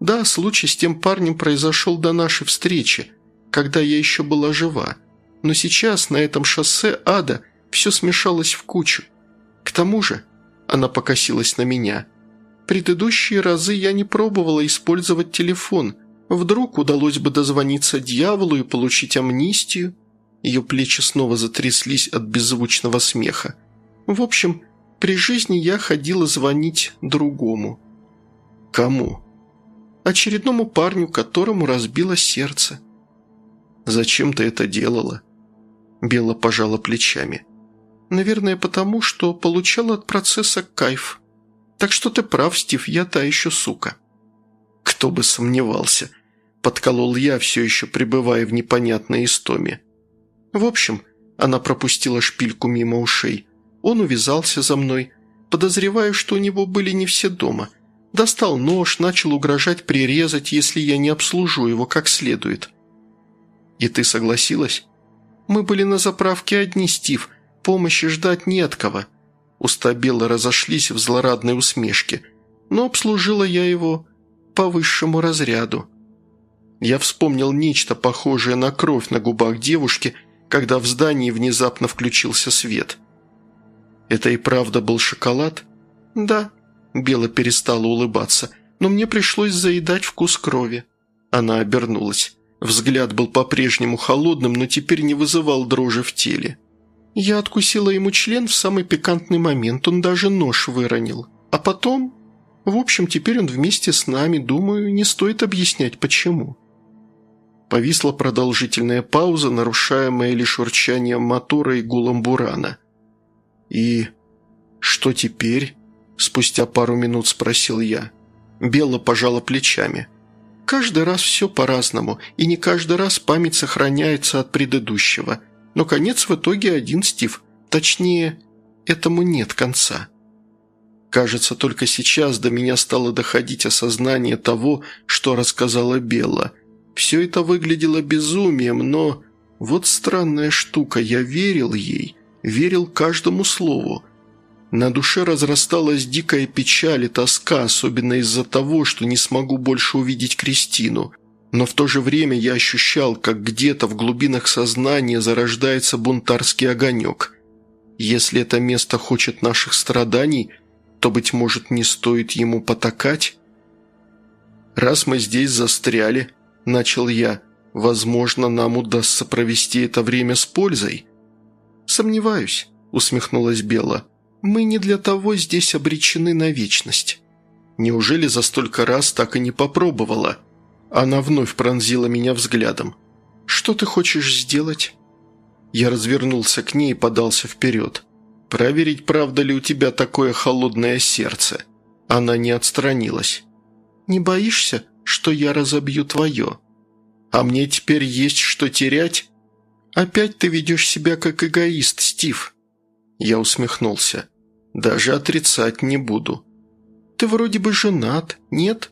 Да, случай с тем парнем произошел до нашей встречи, когда я еще была жива. Но сейчас на этом шоссе ада все смешалось в кучу. К тому же, она покосилась на меня, предыдущие разы я не пробовала использовать телефон. Вдруг удалось бы дозвониться дьяволу и получить амнистию? Ее плечи снова затряслись от беззвучного смеха. В общем, при жизни я ходила звонить другому.
Кому?
Очередному парню, которому разбило сердце.
«Зачем ты это делала?»
Бела пожала плечами. «Наверное, потому, что получала от процесса кайф. Так что ты прав, Стив, я та еще сука».
«Кто бы сомневался», – подколол я, все еще пребывая в непонятной истоме.
В общем, она пропустила шпильку мимо ушей. Он увязался за мной, подозревая, что у него были не все дома. Достал нож, начал угрожать прирезать, если я не обслужу его как следует.
«И ты согласилась?»
«Мы были на заправке одни, Стив. Помощи ждать не от кого». Уста Белла разошлись в злорадной усмешке. Но обслужила я его по высшему разряду. Я вспомнил нечто похожее на кровь на губах девушки – когда в здании внезапно включился свет. «Это и правда был шоколад?» «Да», – Бела перестала улыбаться, «но мне пришлось заедать вкус крови». Она обернулась. Взгляд был по-прежнему холодным, но теперь не вызывал дрожи в теле. Я откусила ему член в самый пикантный момент, он даже нож выронил. А потом... В общем, теперь он вместе с нами, думаю, не стоит объяснять, почему. Повисла продолжительная пауза, нарушаемая лишь урчанием мотора и гулом бурана. «И что теперь?» – спустя пару минут спросил я. Белла пожала плечами. «Каждый раз все по-разному, и не каждый раз память сохраняется от предыдущего. Но конец в итоге один, Стив. Точнее, этому нет конца». Кажется, только сейчас до меня стало доходить осознание того, что рассказала Белла – все это выглядело безумием, но... Вот странная штука, я верил ей, верил каждому слову. На душе разрасталась дикая печаль и тоска, особенно из-за того, что не смогу больше увидеть Кристину. Но в то же время я ощущал, как где-то в глубинах сознания зарождается бунтарский огонек. Если это место хочет наших страданий, то, быть может, не стоит ему потакать? Раз мы здесь застряли, начал я. «Возможно, нам удастся провести это время с пользой». «Сомневаюсь», – усмехнулась Бела. «Мы не для того здесь обречены на вечность». Неужели за столько раз так и не попробовала? Она вновь пронзила меня взглядом. «Что ты хочешь сделать?» Я развернулся к ней и подался вперед. «Проверить, правда ли у тебя такое холодное сердце?» Она не отстранилась. «Не боишься, что я разобью твое. А мне теперь есть что терять? Опять ты ведешь себя как эгоист, Стив». Я усмехнулся. «Даже отрицать не буду». «Ты вроде бы женат, нет?»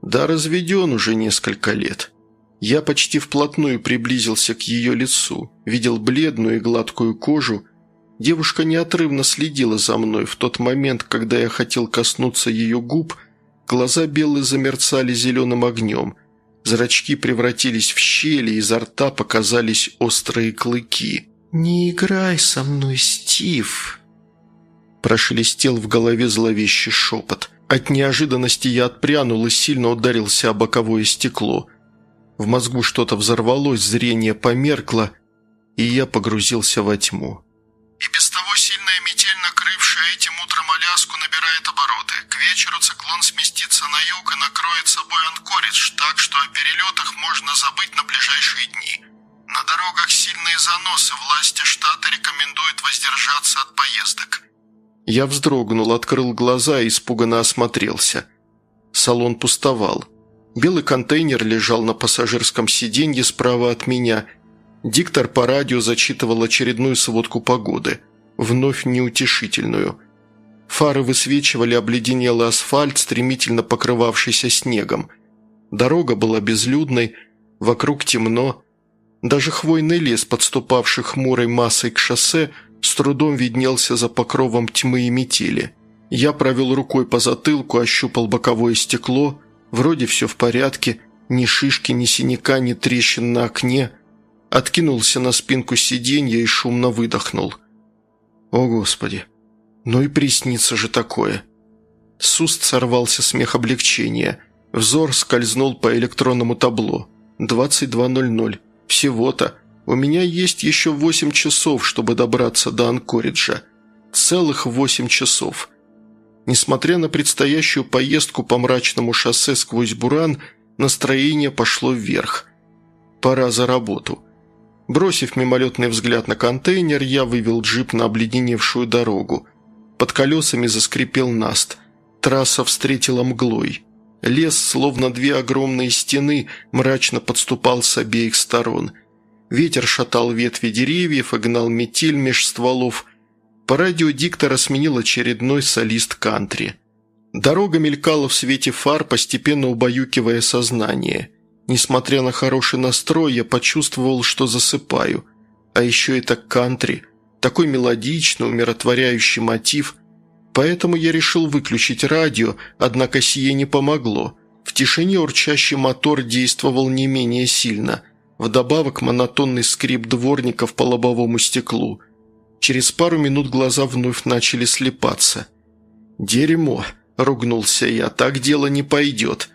«Да, разведен уже несколько лет». Я почти вплотную приблизился к ее лицу, видел бледную и гладкую кожу. Девушка неотрывно следила за мной в тот момент, когда я хотел коснуться ее губ – Глаза белые замерцали зеленым огнем. Зрачки превратились в щели, изо рта показались острые клыки. «Не играй со мной, Стив!» Прошелестел в голове зловещий шепот. От неожиданности я отпрянул и сильно ударился о боковое стекло. В мозгу что-то взорвалось, зрение померкло, и я погрузился во тьму.
И без того сильная метель, накрывшая этим утром Аляску, набирает обороты. К вечеру циклон сместится на юг и накроет собой Анкоридж, так что о перелетах можно забыть на ближайшие дни. На дорогах сильные заносы, власти штата рекомендуют воздержаться от поездок.
Я вздрогнул, открыл глаза и испуганно осмотрелся. Салон пустовал. Белый контейнер лежал на пассажирском сиденье справа от меня – Диктор по радио зачитывал очередную сводку погоды, вновь неутешительную. Фары высвечивали обледенелый асфальт, стремительно покрывавшийся снегом. Дорога была безлюдной, вокруг темно. Даже хвойный лес, подступавший хмурой массой к шоссе, с трудом виднелся за покровом тьмы и метели. Я провел рукой по затылку, ощупал боковое стекло. Вроде все в порядке. Ни шишки, ни синяка, ни трещин на окне. Откинулся на спинку сиденья и шумно выдохнул. О, Господи! Ну и приснится же такое. С уст сорвался смех облегчения. Взор скользнул по электронному табло. 22.00. Всего-то. У меня есть еще 8 часов, чтобы добраться до Анкориджа. Целых 8 часов. Несмотря на предстоящую поездку по мрачному шоссе сквозь Буран, настроение пошло вверх. Пора за работу. Бросив мимолетный взгляд на контейнер, я вывел джип на обледеневшую дорогу. Под колесами заскрипел наст. Трасса встретила мглой. Лес, словно две огромные стены, мрачно подступал с обеих сторон. Ветер шатал ветви деревьев и гнал метель меж стволов. По радио диктора сменил очередной солист кантри. Дорога мелькала в свете фар, постепенно убаюкивая сознание. Несмотря на хороший настрой, я почувствовал, что засыпаю. А еще это кантри. Такой мелодичный, умиротворяющий мотив – Поэтому я решил выключить радио, однако сие не помогло. В тишине урчащий мотор действовал не менее сильно. Вдобавок монотонный скрип дворников по лобовому стеклу. Через пару минут глаза вновь начали слепаться. «Дерьмо!» – ругнулся я. «Так дело не пойдет».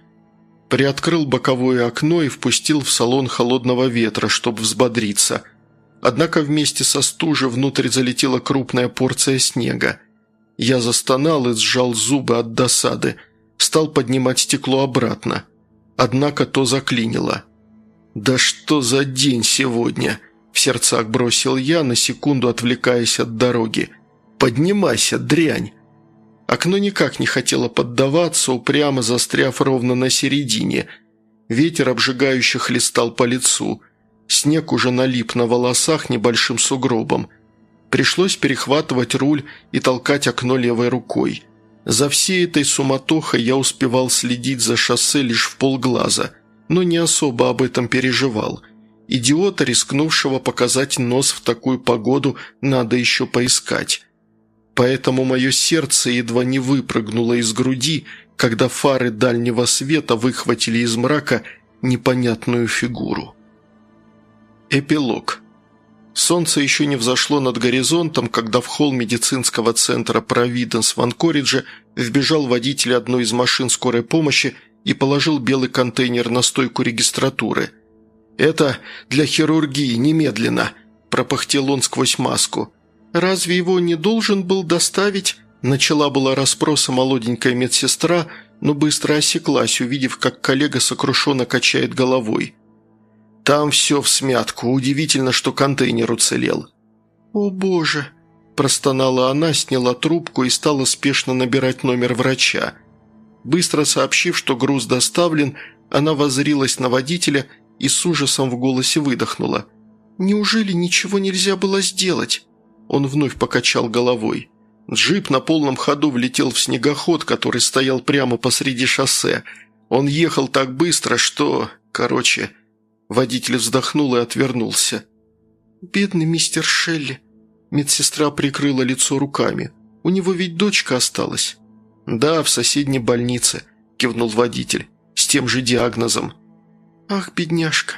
Приоткрыл боковое окно и впустил в салон холодного ветра, чтобы взбодриться. Однако вместе со стужей внутрь залетела крупная порция снега. Я застонал и сжал зубы от досады. Стал поднимать стекло обратно. Однако то заклинило. «Да что за день сегодня?» В сердцах бросил я, на секунду отвлекаясь от дороги. «Поднимайся, дрянь!» Окно никак не хотело поддаваться, упрямо застряв ровно на середине. Ветер обжигающе хлестал по лицу. Снег уже налип на волосах небольшим сугробом. Пришлось перехватывать руль и толкать окно левой рукой. За всей этой суматохой я успевал следить за шоссе лишь в полглаза, но не особо об этом переживал. Идиота, рискнувшего показать нос в такую погоду, надо еще поискать. Поэтому мое сердце едва не выпрыгнуло из груди, когда фары дальнего света выхватили из мрака непонятную фигуру. Эпилог. Солнце еще не взошло над горизонтом, когда в холл медицинского центра «Провиденс» в Анкоридже вбежал водитель одной из машин скорой помощи и положил белый контейнер на стойку регистратуры. «Это для хирургии, немедленно!» – пропыхтел он сквозь маску. «Разве его не должен был доставить?» Начала была расспроса молоденькая медсестра, но быстро осеклась, увидев, как коллега сокрушенно качает головой – там все в смятку. Удивительно, что контейнер уцелел». «О боже!» – простонала она, сняла трубку и стала спешно набирать номер врача. Быстро сообщив, что груз доставлен, она воззрилась на водителя и с ужасом в голосе выдохнула. «Неужели ничего нельзя было сделать?» Он вновь покачал головой. Джип на полном ходу влетел в снегоход, который стоял прямо посреди шоссе. Он ехал так быстро, что... Короче, Водитель вздохнул и отвернулся. «Бедный мистер Шелли!» Медсестра прикрыла лицо руками. «У него ведь дочка осталась». «Да, в соседней больнице», – кивнул водитель. «С тем же диагнозом». «Ах, бедняжка».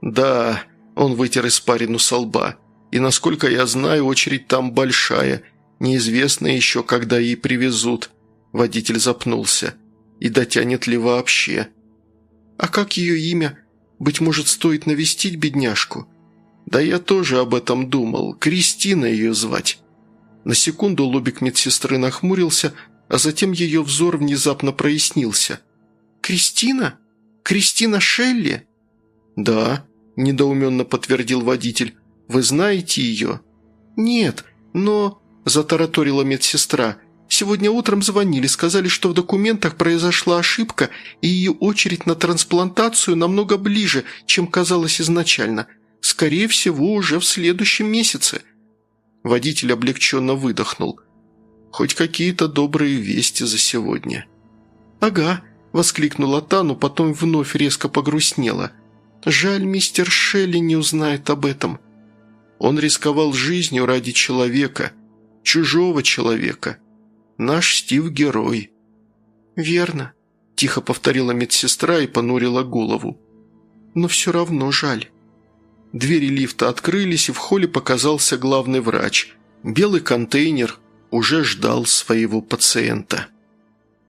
«Да», – он вытер испарину со лба. «И насколько я знаю, очередь там большая. Неизвестно еще, когда ей привезут». Водитель запнулся. «И дотянет ли вообще?» «А как ее имя?» Быть может, стоит навестить бедняжку? Да я тоже об этом думал. Кристина ее звать». На секунду лобик медсестры нахмурился, а затем ее взор внезапно прояснился. «Кристина? Кристина Шелли?» «Да», – недоуменно подтвердил водитель. «Вы знаете ее?» «Нет, но...» – затараторила медсестра. Сегодня утром звонили, сказали, что в документах произошла ошибка, и ее очередь на трансплантацию намного ближе, чем казалось изначально. Скорее всего, уже в следующем месяце». Водитель облегченно выдохнул. «Хоть какие-то добрые вести за сегодня». «Ага», – воскликнула та, но потом вновь резко погрустнела. «Жаль, мистер Шелли не узнает об этом». Он рисковал жизнью ради человека, чужого человека – Наш Стив – герой».
«Верно», – тихо повторила медсестра и понурила голову. «Но все равно жаль». Двери лифта открылись, и в холле показался главный врач. Белый контейнер уже ждал своего пациента.